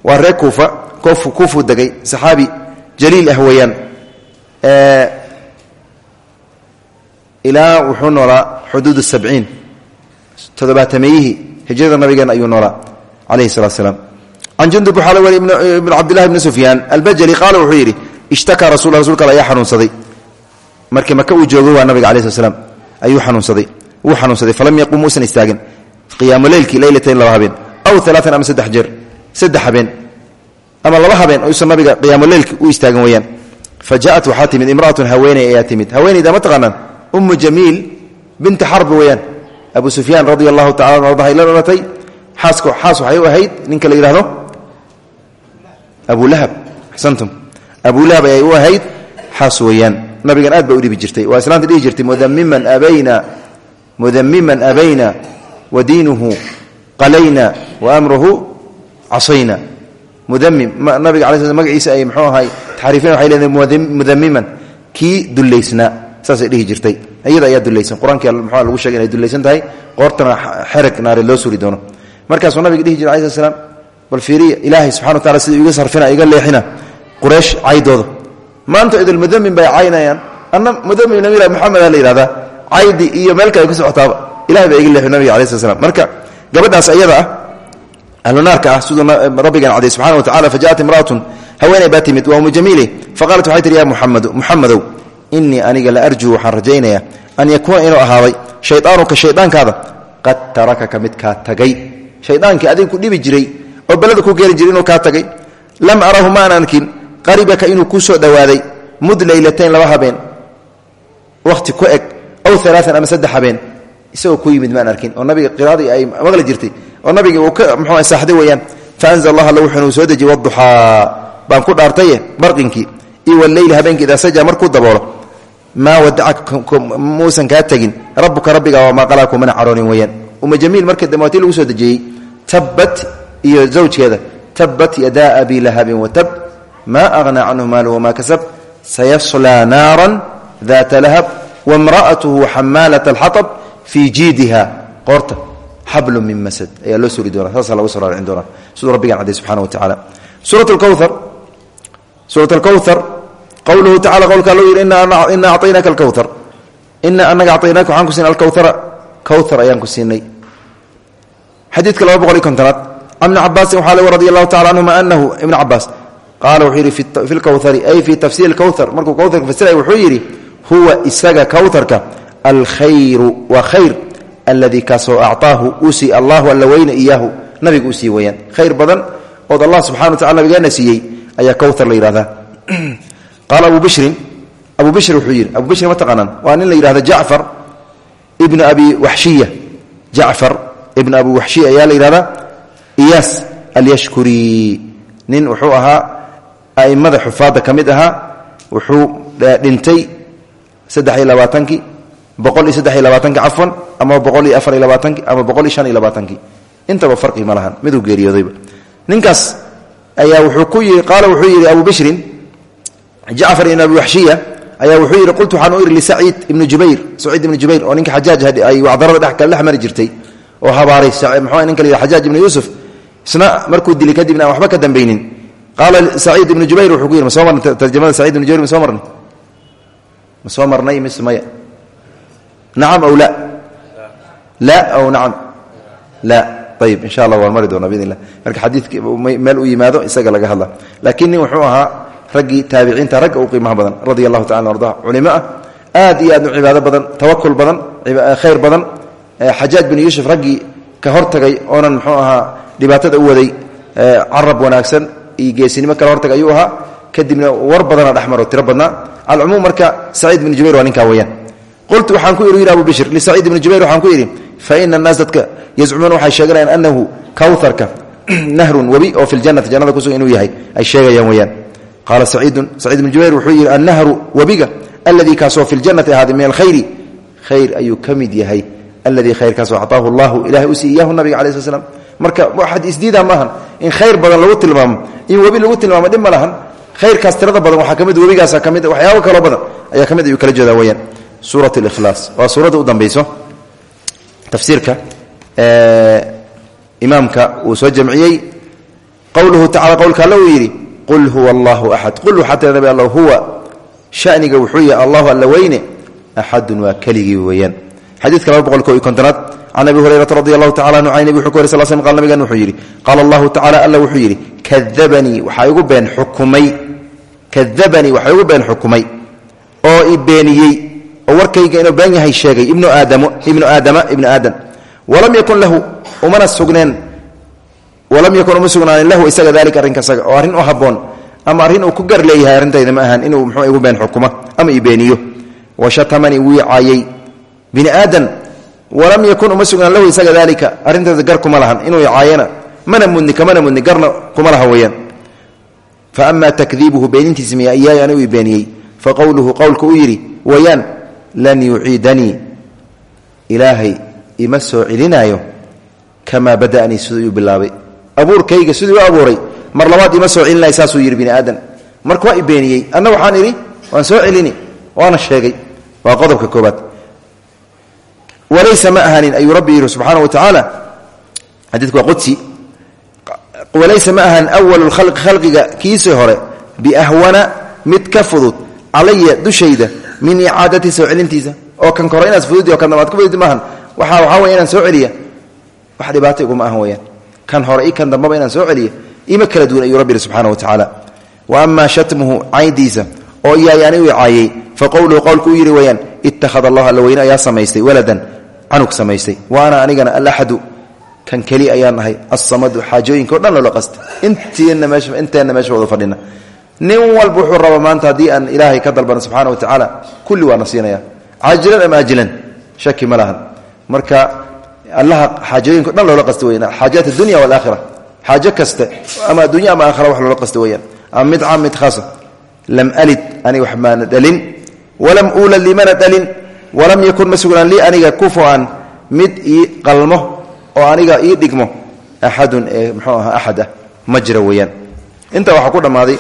Waa reer kuufa kuufuu degay saxaabi jaliil ah weeyaan ilaa wuxuu noolaa xuduud sabciin. Todobaatameyihii hijrada nabigeena ayuu noolaa calayhi salatu salaam can jundub waxaa la wariy ibn cabdillahi ibni sufyaan albajali qaala wuxuu rasul rasulka ayaa xanuunsaday. Markii maka uu joogo waa nabiga alai sl slam ayuu xanuunsaday. Wuu xanuunsaday falam yaqum muusan istaagin qiyaamu leylkii leylatayn laba aw alaaan ama saddex jeer saddex habeen ama laba habeen uusan nabiga qiyaamuleylki u istaagin weyaan fa timid imraatun haweeney ayaa timid. Haweeneyda ma umu jamiil binta xarbi weyaan abu sufyaan radia allahu tacala ardahay la dhalatay. Xaasko xaas waxay u ahayd. Ninka la yidhahdo abulahab axsantum. Abulahab ayay u ahayd. Xaas weeyaan. Nabigan aad ba u dhibi jirtay. Waa islaanta dhihi jirtay mudamiman abayna mudamiman abayna wa diinuhu qalayna wa amruhu casayna. Mudamim nabiga ala sl magaciisa ay mxuu ahay taxriifin waxay leedahay mudamiman kii dullaysnaa saasay dhihi jirtay. Iyada ayaa dulaysan qur'aankii mxua lagu shegay inay dulaysan tahay? Qoortana xereg naare loo suri doono. Markaasuu nabiga dhihi jira alai sl slam bal fiiriya ilaahay subxana wa tacala siduu iga sarfina iga leexina quraysh caydooda maanta idil mudamin bay caynayaan. Anna mudamin nabi moxameda la yihahdaa caydi iyo meelka ay ku socotaaba ilahay baa iga leexi nabiga alai sl slam marka gabadhaas iyada ah ahlunaarka ah siduu rabbigan caday subxana wa tacala fajaءat imra'atun haweeney baa timid waa umu jamiile faqaalat waxay tihi ya muxamadu muxamadow inii aniga la arjuu waxaan rajaynayaa an yakuuna inuu ahaaday shayaanuka shaydaankaada qad tarakaka mid kaa tagay. Shaydaankii adiga dhibi jiray oo belada ku geeri jiray inuu kaa tagay. Lam arahu maan qaribaka inuu kuu soo dhowaaday mud laylatayn laba habeen wakhti ku eg aw alaaan ama saddex habeen isagoo ku yimid maan arkin. Oo nabiga qiraadii ay maqli jirtay oo nabigi uu ka mxuu saaxday weeyaan faanzl allah alla wuxuunu soo dejiy waduxaa baan ku dhaartaye barqinkii iyo waleyli habeenkii idaa saja markuu daboolo maa wadacaka muusan kaa tegin. Rabbuka rabbiga waa maaqalaa kumana caroonin weeyaan. Uma jamiil markii dambe waatii lagu soo dejiyey tabbat iyo zawjkeeda tabbat yadaa abi lahabin watab maa aghnaa canhu maaluhu wamaa kasab sayaslaa naaran daata lahab wamra'atuhu xamaalat alxatab fii jiidiha qoorta xablu min masad ayaa loo suri doona saasa lagu soo raaricin doonaa. Siduu rabbigan cadday subxana wa tacala suurat lkowthar suurat alkowthar qowluhu tacala qowlka allo yidhi ina acaynaka alkowar ina anaga acaynaka waxaan ku siinay alkowara kowar ayaan ku siinay xadiidka laba boqol iyo kontonaad an ibni cabaasin waxaa lg radi allahu tacala canhuma anahu ibn cabaas qaala wuxuu yidhi fi lkowari ay fii tafsiiri kowar markuu kowharka fasiray wuxuu yidhi huwa isaga kowharka alkhayru waa khayr alladii kaasoo acطaahu uu sii allahu alla weyne iyaahu nabiga u sii weyaan khayr badan ood allah subxana wa tacala nabigeena siiyey ayaa kowar la yidhahdaa qaala abu bishrin abu bishr wuxuu yidhi abu bishrin ma taqaanaan waa nin la yidhahdo jacfar ibnu abi waxshiya jacfar ibnu abi waxshiya ayaa la yidhahdaa iyaas alyashkuri nin wuxuu ahaa a'immada xufaadda ka mid ahaa wuxuu dhintay saddex iyo labaatankii boqol iyo saddex iyo labaatanki cafwan ama boqol iyo afar iyo labaatanki ama boqol iyo shan iyo labaatankii intaba farqi ma lahan miduu geeriyoodayba ninkaas ayaa wuxuu ku yii qaala wuxuu yidhi abu bishrin jacfar ibn abi waxshiya ayaa wuxuu yidhi qultu waxaan u idhi lisaciid ibnu jubayr. Saciid ibnu jubayr oo ninka xajaaj ay wacdarada dhex kale dhex mari jirtay oo habaaray mxuu ninka la yidhi xajaaj ibnu yuusuf isna markuu dilay kadibna aan waxba ka dambaynin. Qaala saciid ibnu jubayr wuxuu ku yidhi ma soo marnay tarjamada saciid ibnu jubayr ma soo marnay ma soo marnay mise maya nacam aw la? La aw nacam. La. Ayib insha allah waan mari doonaa biidn illah marka xadiidki meel u yimaado isaga laga hadla laakiin nin wuxuu ahaa raggii taabiciinta ragga u qiimaha badan radia allahu tacala arda culimo ah aad iyo aad u cibaado badan tawakul badan khayr badan. Xajaaj bin yuusuf raggii ka hortagay oonan muxuu ahaa dhibaatada u waday carab wanaagsan iyo geesinimo kala hortagay ayuu ahaa. Kadibna war badana dhexmaro tiro badnaa. Alcumuum marka saciid bin jubayr waa ninkaa weyaan qultu waxaan ku yidhi abu bishr lisaciid ibni jubayr waxaan ku idhi fa ina annaas dadka yazcumuuna waxay (clears throat) qaala saciidun saciid ibnu jubayr wuxuu yidhi annahru webiga alladii kaasoo fi ljannati ahaaday min alkhayri khayr ayuu ka mid yahay alladii khayrkaasoo acطaahu allahu ilahay u siiy iyahu nabiga cala sl slam marka waxaad isdiidaa maahan in khayr badan lagu tilmaamo in webi lagu tilmaamo dhib ma lahan khayrkaas tirada badan waxaa ka mid webigaasa ka mid waxyaabo kaloo badan ayaa ka mid ayuu kala jeedaa weyaan suurat اlikhlaas waa suuradda u dambayso tafsiirka imaamka uu soo jamciyey qowluhu tacala qowlka alle uu yidhi qul huwa allahu axad qul waxaa tira nabi alla huwa. Shaniga wuxuu yahay allahu alla weyne. Axadun waa keligii weeyaan. Xadiidka laba boqol ko iyo kontonaad can abi hurayrata radi allahu tacala anhu can nebi wuxuu ka wary sal slm qal nabigan wuxuu yidhi qaala allahu tacala alla wuxuu yidhi kadabanii waxaa igu been xukumay. Kadabanii wax igu been xukumay. Oo i beeniyey oo warkayga inuu been yahay sheegay ibnu aadam ibnu aadama ibnu aadan. Walam yakun lahu umana sugneen walam yakun uma lahu isaga dalika arrinka isaga oo arrin u habboon ama arrin uu ku gar leeyahay arrintayda ma ahan inuu muxuu igu been xukuma ama i beeniyo. Wa shatamanii wuu caayay. Bini aadan walam yakun uma lahu isaga dalika arrinteeda gar kuma lahan inuu caayana mana mudni kamana mudni garna kuma laha weeyaan. Fa ama takdiibuhu beenintiisa miya iyaaya anigu i beeniyey. Fa qowluhu qowlka uu yidhi lan yuciidanii ilaahay ima soo celinaayo kamaa bada'anii siduu iu bilaabay abuurkayga siduu abuuray mar labaad ima soo celinaya saasuu yidhi bini aadan. Marka waa waxaan idhi waan soo celini waana sheegay. Waa qodobka koobaad walaysa ma ahanin rabbi yidhi wa tacaala. Xadiidku qudsi. Walaysa ma ahan awalu khalqiga kiisii hore biahwana mid ka fudud calaya dushayda min icaadati soo celintiisa. Oo kan kore inaad fududi oo kan maahan waxa waxaa soo celiya. Wax dhibaato iguma ahan kan hore i kan dambaba inaan soo celiya ima kala duwan ayuu rabbi wa tacaala. Wa ama shatmuhu cayndiisa oo iyaay anigu caayey fa qowluhu qowlku u yidhi weyaan ittakhad allah alla weyne ayaa samaystay waladan canug samaystay. Wa ana anigana alaxadu kan keli ayaan ahay assamadu xaajooyinka o dhan loola qasta intiina meesha inteenna meesha wada fadhina. Nin walba wuxuu raba maanta haddii aan ilaahay ka dalbano subxana wa tacaala kulli waana siinaya caajilan ama ajilan shaki ma lahan. Marka allaha xaajooyinka o dhan loola qasta weyaan xaajaat adunya walaakhira xaajo kaste ama addunya ama aakhira wax loola qasta weyaan ama mid caam mid khaasa lam alid ani wax maana dhalin. Walam uulad limana dhalin. Walam yakun ma sugnaan lii aniga kufuan mid ii qalmo oo aniga ii dhigmo. Axadun ee mxuu ahaa axad ah ma jira weeyaan. Intaa waxaa ku dhammaaday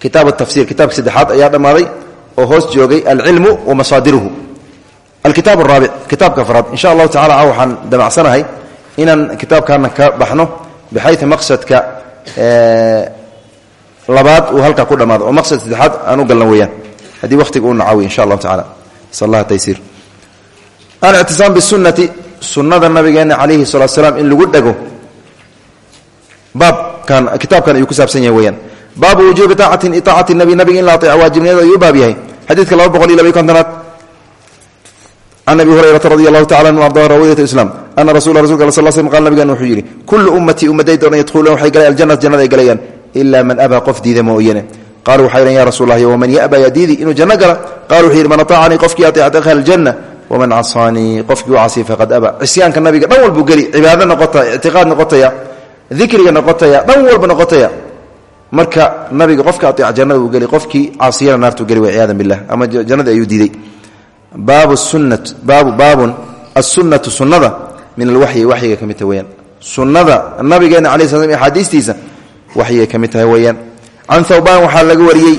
kitaab tafsir kitaabka saddexaad ayaa dhammaaday oo hoos joogay alcilmu wa masaadiruhu alkitaab araabic kitaabka afraad insha allahu tacala waxaan damacsanahay inaan kitaabkaana ka baxno bixayu maqsadka labaad uu halkaa ku dhammaado oo maqsad saddexaad aan u galno weeyaan haddii wakhtiga uu nacaawiy insha allahu tacala sal allah taysiir alictisaam bisunati sunnada nabigeena calayhi salatu salaam in lagu dhego baabkan kitaabkan ayuu ku saabsan yahay weyaan baabu wujuubi taacatin iطaacati nabi nabiga in la aeeco waajibnimada ayuu u baab yahay xadiidka laba boqol iyo labaiy kontonaad can abi hurayrata radi allahu tacala anhu arda rawiyat islam ana rasula rasulka al sl qal nabigan wuxuu yidhi kullu ummatii ummadayda odhan yadkhuluuna waxay galayaan aljanata jannada ay man abaa qof diida mooyane qaluu waxay ya rasul lah waman yaba yaa diidi inuu qala wuxuu man aطaacanii qofkii aeeca dakhala aljanna waman casaanii qofkii u casiy faqad aba cisyaanka nabiga dhan walbuu geli cibaado noqotaya ictiqaad noqotaya dikriga noqotaya dhan walba noqotaya marka nabiga qofka aeeca jannada uu geli qofkii caasiyana naartuu geli way ciyadan bilah ama jannada ayuu baabun asunatu sunnada min alwaxyi waxyiga ka mid tahay weyaan sunnada nabigeena cala sl sl axaadiistiisa waxyigay ka mid tahay weeyaan. Can thawbaan waxaa laga wariyey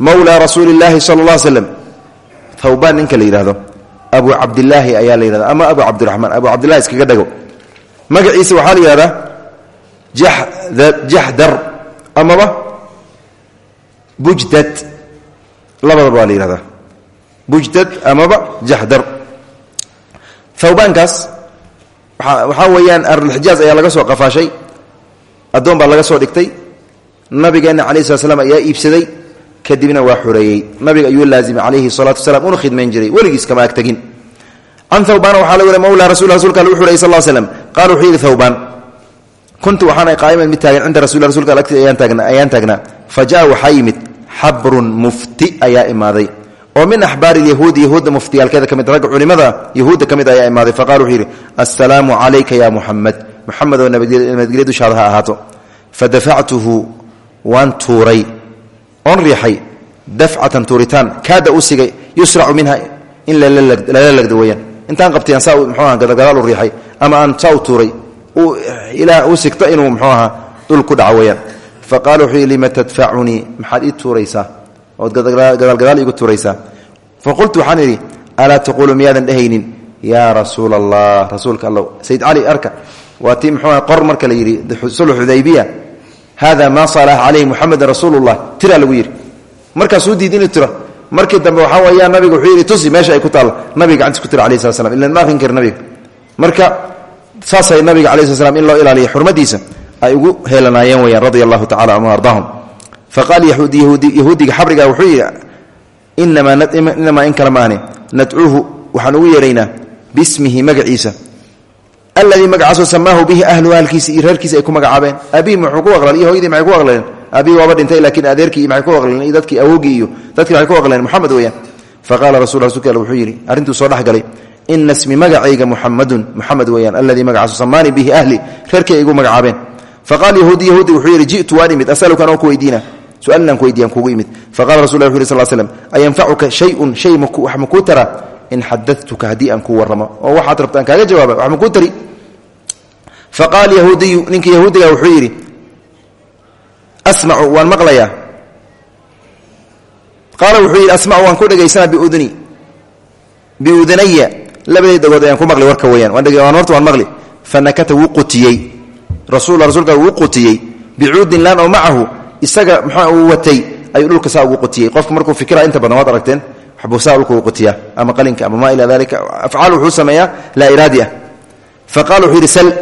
mawlaa rasuuli illaahi sala allah slem thawbaan ninka la yidhahdo abu cabdilaahi ayaa la yihahda ama abu cabdiraxmaan abu cabdillahi iskaga dhago. Magaciisa waxaa la yihahdaa jaxdar amaba bujdad labadaba waa la yihahdaa bujdad amaba jaxdar thawbaankaas waxaa weeyaan arlxijaaz ayaa laga soo qafaashay. Addoon baa laga soo dhigtay. Nabigeenna calayi slat slam ayaa iibsaday. Kadibna waa xoreeyey nabiga ayuu laazimay calayhi salatu wasalaam una khidmayn jiray. Weligiis kama ag tegin can thawbaana laga wariy mawlaa rasul rasulka alle u xureyy sal slm qala wuxuu yidhi thawbaan kuntu waxaana qaa'iman mid taagan cinda rasul rasulka ayaan taagnaa fa jaa waxaa yimid oo min axbaari yahuudi yahuudda muftiyaalkeeda ka mid ragga culimada yahuudda ka mid ayaa imaaday faqala wuxuu yidhi assalaamu calayka ya muxamed muxamed oo nabadgelya dushaada ha ahaato. Fadafactuhu waan tuuray. Oon riixay dafcatan tuuritaan kaada u sigay yusracu minha in lala legdo weyaan intaan qabtay aan saa mxuaha gadagadaal u riixay ama aan saa u tuuray ilaa u sigto inuu mxuu ahaa dhul ku dhaco weyaan fa qaala wuxuu yidhi lima tadfacunii maxaad ii tuuraysaa ood gadaalgadaal iigu tuuraysaa fa qultu waxaan idhi alaa taquulu miyaadan dhehaynin yaa rasuula allah rasuulka alla sayid cali arka. Waa tii mxuuaha qor marka la yidhi sulx xudaybiya hada ma salax calayhi muxamedin rasuulullah. Tiraa lagu yidhi. Markaasuu diid inuu tiro. Markii dambe waxaa weeya nabiga wuxuu yidhi tusi meesha ay ku taalla nabiga gacantiis ku tira alayh slat slam ma kari nabiga. Marka saasay nabiga alai slat in loo ilaaliya xurmadiisa ay ugu heelanaayeen weyaan radia allahu tacala yahuudiga xabriga wuxuu yidhi inamaa in kale maahne nadcuuhu waxaan ugu yeeraynaa bismihi magaciisa alladii magacaasoo samaahu bihi ahlu ahlkiisa iyo reerkiisa ay ku magacaabeen. Abihi muxuu ku aqlal iyo hooyadii maxay ku aqlaleen abihi waaba dhintay laakiin adeerkii iyo maxay ku aqlaleen iyo dadkii awogii iyo dadkii maxay ku aqlaleen moxamed weeyaan. Faqaala rasul rasulka alle wuxuu yidhi arrintuu soo dhexgalay ina smi magacayga muxamadun muxamed weeyaan alladii magacaaso samaanii bihi ahli reerkii ay igu magacaabeen. Faqaal yahuudi su'aalan ku weydiiyan kugu imid faqala rasul yhi sl slm ayanfacuka shayun shay wax makuu tara? In xadatuka haddii aan kuu warramo. Oo waxaad rabta aan kaaga jawaaba wax makuu tari? Faqaal yahuudiyu ninka yahuudiga wuxuu yidhi asmacu waan maqlayaa. Qaala wuxuu yidhi asmacu waan ku dhegaysanaa biudni biudnaya labadii dhagood ayaan ku maqli warka weyaan. Waan horta waan maqli. Fanakata wuu qutiyey. Rasul rasuulka wuu qutiyey. Bicuudin laan oo macahu isaga mxua uu watay ayuu dhulka saa ugu qutiyey. Qofka markuu fikira inta badan waad aragteen waxbuu saa dhulka uu qutiyaa ama qalinka ama maa ilaa dalika afcaal wuxuu sameeyaa laa iraadi ah. Faqala wuxuu yidhi sal.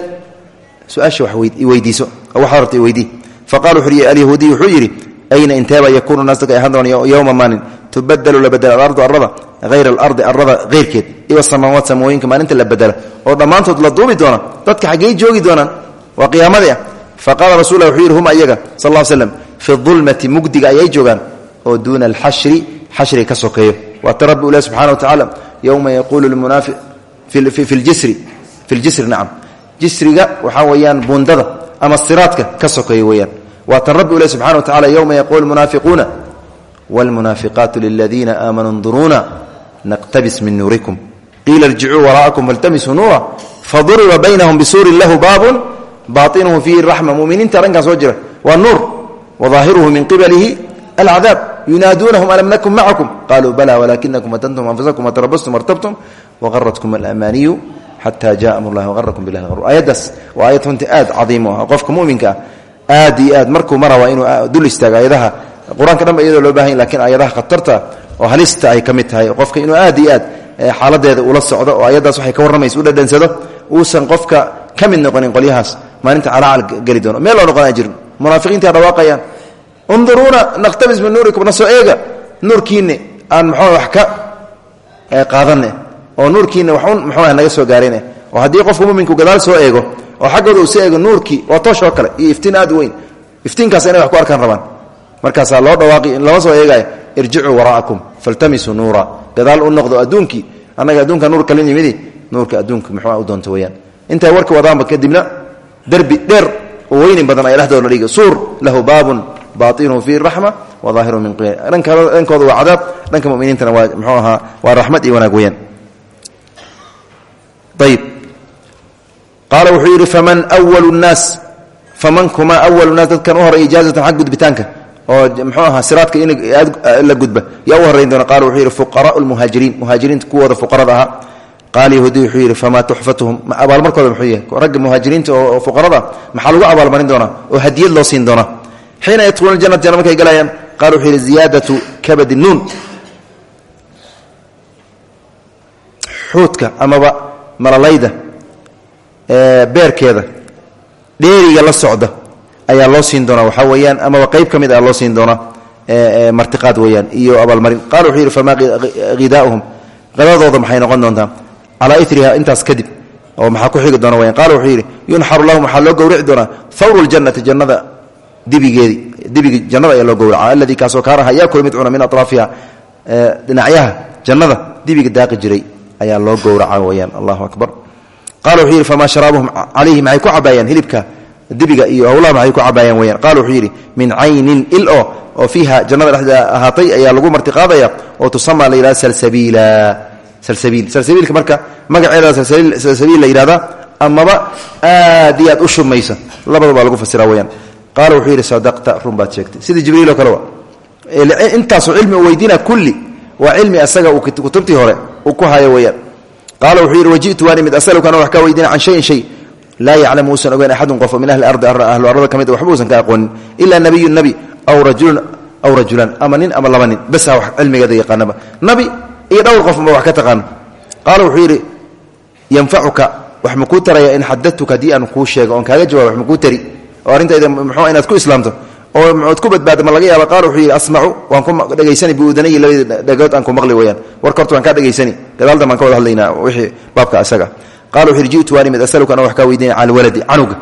Su'aasha wax weydiiso waxaad rabta weydii. Faqala wuxuu yidhi alyahuudiy wuxuu yidhi ayna inteeba yakuunu naas dadka ay ahaan doona yowma maalin? Tubadalu la bedela alardu arrada hayra alardi arrada heyrkeed iwa samaawaat samooyinka maalinta la bedela oo dhammaantood la duubi doona dadka xaggey joogi doonaan waa qiyaamadii ah. Faqala rasul wuxuu yidhi hum ayaga sal l slam fi ulmati mugdiga ayay joogaan oo duuna alxashri xashriga ka sokeeyo. Waata rabbi ule subxana wa tacaala yowma yaquulu lmunaafiq fi ljisri fi ljisri nacam. Jisriga waxaa weeyaan bundada ama siraadka ka sokeeyo weeyaan. Waatan rabbi ule subxana wa tacala yowma yaquulu munaafiquuna wاlmunaafiqaatu liladiina aamanuu nduruuna naqtabis min nuurikum. Qiila irjicuu wara'akum faltamisuu nuura faduriba baynahum bisuurin lahu baabun baainuhu fiihi raxma muminiinta arrinkaa soo jira. Waa nuur wظaahiruhu min qibalihi alcadaab yunaaduunahum alam nakun macakum qaluu bala walakinakum fatantum anfusakum watarabastum wartabtum waqaratkum alamaaniyu xata jaa amr lahi waqarakum bilahi ar aayaddaas waa ayad runtii aad cadiim u ah qofka muminka ah aad iyo aad markuu mara waa inuu dul istaago ayadaha qur'aanka dhan ba iyadoo loo baahan laakiin ayadaha khatarta oo halista ay ka mid tahay qofka inuu aad iyo aad xaaladeeda ula socdo oo ayaddaas waxay ka warramaysa u dhadhansado uusan qofka ka mid noqonin qolyahaas maalinta calaacal geli doono meel loo noqon jirin munaafiqiinta dhawaaqayaan. Unduruuna naqtabis min nuurikum na soo nuurkiinni aan mxuu wax ka qaadane oo nuurkiinna waxun muxuu naga soo gaarine. Oo haddii qofku muminku gadaal soo eego oo xaggooda uu soo eego nuurkii waa kale. Iyo weyn. Iftiinkaas inay wax ku arkaan rabaan. Markaasaa loo dhawaaqi lama soo eegaayo. Irjicuu wara'akum faltamisuu nuura. Gadaal u noqdo adduunkii annaga adduunka nuur kalin yimidi nuurka adduunka muxuu u doonta weyaan. Intay warka wadaanba kadibna derbi dheer oo weynin badan ay dhexdooda dhigi suur lahu baabun baainuhu fiihi raxma waaahiru min dhankooda waa cadaab dhanka muminiintana waa mxuu ahaa waa raxmad iyo wanaag weyaan ayb qaala wuxuu yidhi faman walu nnaas faman kuma awalu naas dadkan u horey ijaazatan xag gudbitaanka oo mxuu ahaa siraadka in la gudba. Yaa u horrayn doona qala wuxuu yidhi fuqaraau lmuhaajiriin muhaajiriinta kuwooda fuqarada ahaa qaal yahuudiy wuxuu yidhi famaa tuxfatuhum? Abaalmarkooda muxuu yahay ragga muhaajiriinta oo fuqarada maxaa lagu abaalmarin doonaa? Oo hadiyad loo siin doonaa? Xiina yadkhuluuna janata janna markay galayaan qala wuxuu yidhi ziyaadatu kabadi nuun. Xuudka amaba malalayda beerkeeda dheeriga la socda ayaa loo siin doonaa. Waxaa weeyaan amaba qeyb ka mid ah loo siin doonaa martiqaad weeyaan iyo abaalmarin qala wuxuu yidhi famaa hidaauhum qadadooda maxay noqon doontaa calaa iriha intaas kadib oo maxaa ku xigi doona qala wuxuu yidhi yunxaru lahum waxaa loo gowrici doonaa hawru ljannati jannada dibigeedii dibigi jannada ayaa loo gowraca alladii kaasoo kaanaha yaakulu mid cuna min atraafiha dhinacyaha jannada dibiga daaqi jiray ayaa loo gowraca weyaan allahu akbar. Qala wuxuu yidhi famaa sharaabuhum calayhi maxay ku cabaayaan hilibka dibiga iyo howlaha maxay ku cabaayaan weyaan qala wuxuu yidhi min caynin il o oo fiiha jannada dhexdeeda ahaatay ayaa lagu martiqaadaya oo tusama la yidhahda salsabiila salsabiil marka magaceeda salsabiil la yidhahda amaba aad iyo aad u shumaysa. Labadaba lagu fasira weyaan qaala wuxuu yidhi sadaqta run baad sheegtay. Sidii jibriil oo kale wa intaasoo cilmi u weydiina kulli waa cilmi asaga uu kutubtii hore uu ku hayo weyaan qaala wuxuu yidhi waji'tu waan imid asaluka anoo wax kaa weydiina can shayin shay. Laa yaclamu uusan ogeyn axadun qofo min ahli ardi ahlu arlada ka mid waxba uusan ka aqoonin. Ilaa nabiyun nebi aw rajulun aw rajulaan ama nin ama laba nin. Bas ha wax cilmigeeda yaqaanaba. Nabi iyo dhowr qofba wax ka taqaano qaala wuxuu yidhi yanfacuka wax ma kuu taraya in xadatuka haddii aan kuu sheego oon kaaga jawaba wax ma kuu tari. Oo arrintayda muxuu inaad ku islaamto? Oo mood ku badbaada ma laga yaaba qaal wuxuu yidhi asmacu waan ku dhegaysani biudanayhi labadii dhagood aan ku maqli weyaan warka horta waan kaa dhegaysani. Gadaaldan baan ka wada hadlaynaa wixii baabka isaga qaal wuxu yidhi ji'tu waan imid asaluka ana wax kaa weydiinaya cala alwaladi canuga.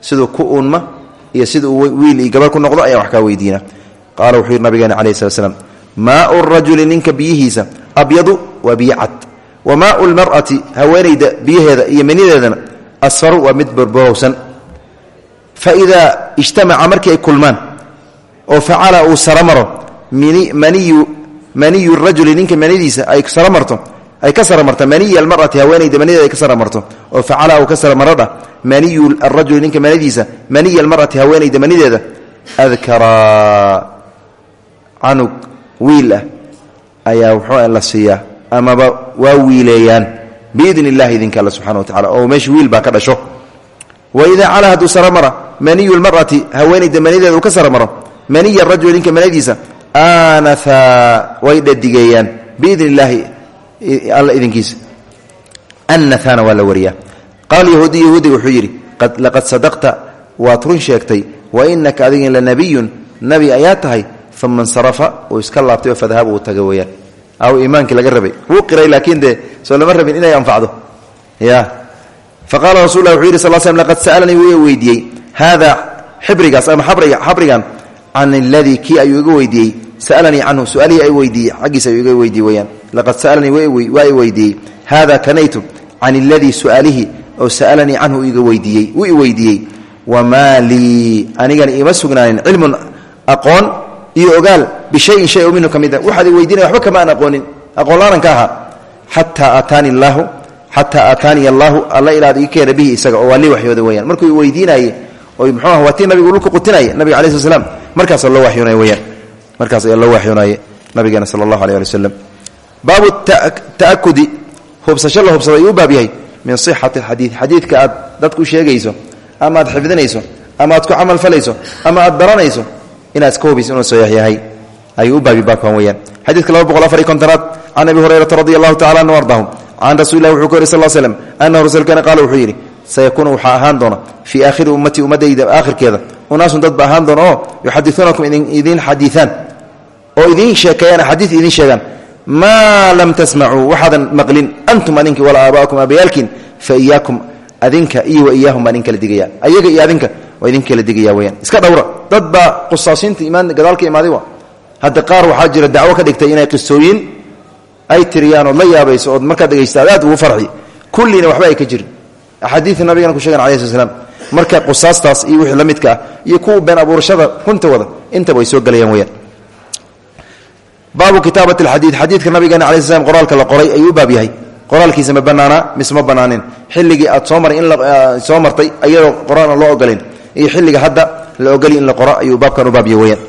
Siduu ku uunma iyo siduu wiil iyo gabar ku noqdo ayaan wax kaa weydiina. Qaala wuxuu yidhi nabigeena calayhi slat slam maau rajuli ninka biyihiisa abyadu waa biyo cad. Wa maau lmar'ati haweenayda biyaheeda iyo manideedana asfaru waa mid borborowsan faidaa ijtamaca markii ay kulmaan oo facala uu saramaro maniyu rajuli ninka manidiisa ay saramarto ay ka saramarto maniy almarati haweenayda manideeda ay ka saramarto oo facala uu ka saramarodha maniyu arajuli ninka manidiisa maniy almarati haweenayda manideeda adkaraa canug wiil ah ayaa wuxuu la siiyaa amaba waa wiileeyaan biidn illahi idinka alla subxana wa tacala oo meesha wiil baa ka dhasho. Waidaa cala hadduu saramara maniyu lmar'ati haweenayda manideeda uu ka saramaro maniya rajuli ninka manadiisa aanathaa way dhadigeeyaan biidn illaahi alla idinkiisa anathaana waa la wariyaa. Qaala yahuudiy yahuudiga wuxuu yidhi laqad sadaqta waad run sheegtay wa inaka adigin lanabiyun nabi ayaa tahay uma insarafa uu iska laabtay oo fadahab uu taga weyaan aw iimaankii laga rabay. Wuu qiray laakiin dee soo lama rabin inay anfacdo. Ya faqala rasul lah wuxuu yidhi laqad sa'alanii wuu weydiiyey. Haada xibrigaas ama xabrigan can aladii kii ayuu iga weydiiyey. Sa'alanii canhu ay weydiiyey xaggiisa ayuu iga weydiiye weyaan laqad sa'alanii waa i weydiiyey. Haada kanaytu can aladii su'aalihii oo sa'alanii canhu iga weydiiyey wuu i weydiiyey. Wamaa lii iima sugnaanin cilmun aqoon iyo ogaal bishayin shay oo minhu ka a. Waxaad weydiinaya waxba kama aqoonin. Aqoonlaanan ka ahaa. Xataa aataani allaahu xataa aataaniya alla ilaad ii keena isaga oo waa waxyooda weyaan markuu weydiinaaye oy muxuu ah waa tii nabigu dhulka qutinaya nabiga alai sl slam markaasa loo waxyoonaya weyaan markaas ayaa loo waxyoonaye nabigeena sala allahu aleh ali waslem ta'akudi hubsasho la hubsada ayuu baab yahay. Min sixati alxadiid xadiidka dadku sheegayso ama aad xifdinayso ama aad ku camal falayso ama aad baranayso inaad iska hubayso inuu saxiix yahay ayuu u baabi baabkan weyaan xadiidka laba boqol afar iyo abi hurayrata radi allahu anhu ardahum can rasuli lah wuxuu ka wari sal slm qaala wuxuu yidhi sayakuunu waxaa ahaan doona fii aakhiri ummatii ummadayda aakhirkeeda. Unaasun dad ba ahaan doona oo yuxadiuunakum idiin oo idiin sheekeeyaan axaadiis idiin sheegaan. Maa lam tasmacuu waxaadan maqlin antum adinki walaa aaba'akum aabayaalkiin fa iyaakum adinka iyo wa iyaahum baan ayaga iyo waa idin kala digaya weyaan iska dhowra dad baa qusaasiinta gadaalka imaaday wa hadda qaar waxaa jira dacwo ka dhigtay inay qisooyin ay tiriyaan ood la yaabayso ood markaad dhegaysta ad aad farxi. Kullina waxba ay ka jirin. Axaadiida nabigana ku sheegan alai sl marka qusaastaas iyo wixii la midka ah iyo kuwa been abuurashada runta wada intaba way soo gelayaan weyaan baabu kitaabat alxadiid xadiidka nabigeena alai sl qoraalka la qoray ayuu baab yahay. Qoraalkiisa ma banaanaa mise ma banaanin xilligii aad soo maray soo martay ayadoo qor-aan loo ogolayn iyo xilliga hadda la ogoli in la qoro ayuu baabkan u baabya weyaan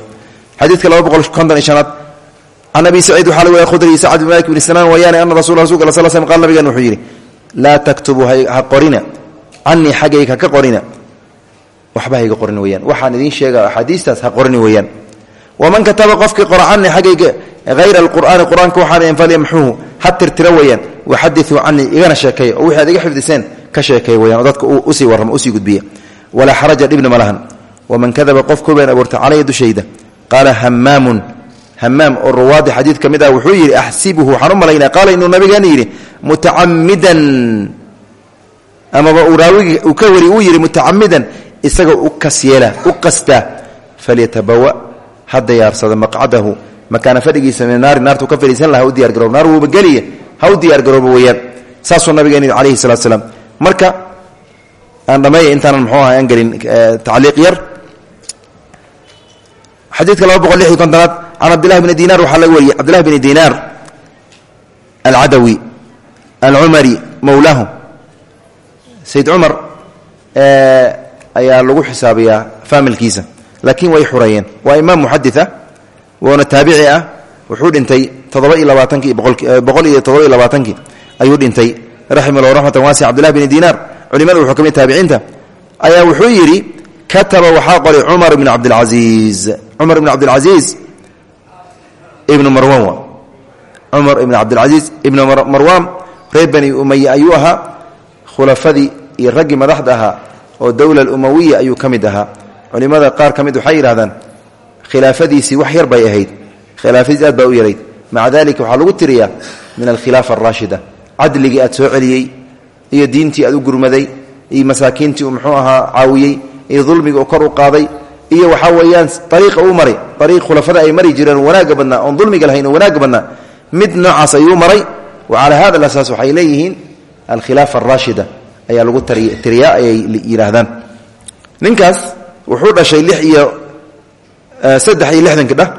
xadiidka laba boqol konton iyo shanaad can abi saciid waxaa laga khudri sacd bin malik bn sinaan wayaane ana rasul rasulka sal slam qal nabigan wuxuu yidhi laa taktubu ha qorina canii xaggayga haka qorina. Waxba hayga qorin weyaan waxaan idiin sheega axaadiistaas ha qorini weyaan waman kataba qofkii qora canii xaggayga hayra alqur'aani qur'aanka waxaan falyamxuuhu ha tirtira weyaan waxadiuu canii igana sheekeeya oo wixi ad iga xifdiseen ka sheekeeya weyaan oo dadka u sii warrama u sii gudbiya walaa xaraja dhibna ma lahan waman kadaba qof ku been abuurta calaya dushayda qaala hamaamun hamaam oo ruwaadi xadiid ka mid ah wuxuu yidhi axsibuhu waxaan u malaynaa qaala inuu nabigeena yidhi mutacamidan amaba uu raawigi uu ka wari uu yidhi mutacamidan isagoo u kasyeela u qastaa falyatabawa ha diyaarsada maqcadahu makaana fadhigiisa min naari naartuu ka fadhiisan laha ha u diyar garoobo naar wuuba geliya ha u diyaar garoobo weeyaan saasuu nabigeena yidhi calayhi salatu salaam marka aan dhammeeya intaanan muxuu aha aan gelin tacliiq yar. Xadiidka laba boqol lix iyo kontonaad can cabdillahi bni dinar waxaa laga wariyey cabdillahi bni dinar alcadawi alcumari mowlaahu sayd cumar ayaa lagu xisaabiyaa faamilkiisa laakiin way xureeyeen waa imaam muxadith ah woona taabici ah wuxuu dhintay toddoba iyo labaatankii boqol iyo ayuu dhintay. Raximah raxmatan waasic cabdillahi bni dinar culimada wuxuu ka mid ayaa wuxuu yidhi kataba waxaa qoray cumar bn cabdilcaiiz cumar ibn cabdilcasiis ibnu marwan wa cumar ibn cabdilcasiis ibnu marwan reer bani umaya ayuu ahaa khulafadii iyo raggii madaxda ahaa oo dowla umawiya ayuu ka mid ahaa. Culimada qaar ka mid waxay yidhahdaan khilaafadiisii wax yar bay ahayd khilaafadiis aad baa u yarayd maca dalika waxaa lagu tiriyaa min alkhilaafa araashida cadligii aad soo celiyey iyo diintii aad u gurmaday iyo masaakiintii uu muxuu ahaa caawiyey iyo dulmiga uu kor u qaaday iyo waxaa weeyaan ariiqa uu maray ariiq khulafada ay mari jireen wanaagga badnaa oon dulmiga lahayn oo wanaagga badnaa mid noocaas maray. Wa hada alasaas waxay leeyihiin alkhilaafa araashida ayaa lagu tiriyaa ayay yidhaahdaan. Ninkaas wuxuu dhashay lix iyo saddex iyo lixdanki dhah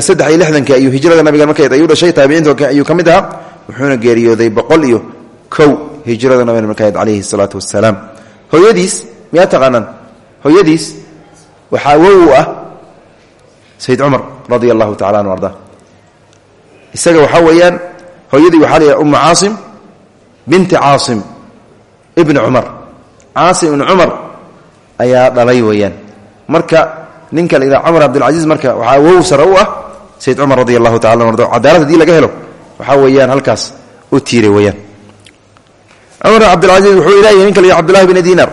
saddex iyo lixdankii ayuu hijrada nabiga markeed ayuu dhashay taabiciinta ayuu ka wuxuuna geeriyooday boqol iyo kow hijrada nabiga markeed calayhi salaatu wasalaam hooyadiis miyaa taqaanaan hooyadiis waxaa wow ah sayid cumar radia allahu tacala isaga waxaa weeyaan hooyadii waxaa layihaha umu caasim binti caasim ibni cumar. Caasim ibni cumar ayaa dhalay weeyaan. Marka ninka la yidhaha cumar cabdilcasiis marka waxaa wow sare ah sayid cumar radi allahu tacala anu laga helo waxaa weeyaan halkaas u tiiray weeyaan cumar cabdilcasiis wuxuu ilaayay ninka yidhaha cbdullahi bni dinar.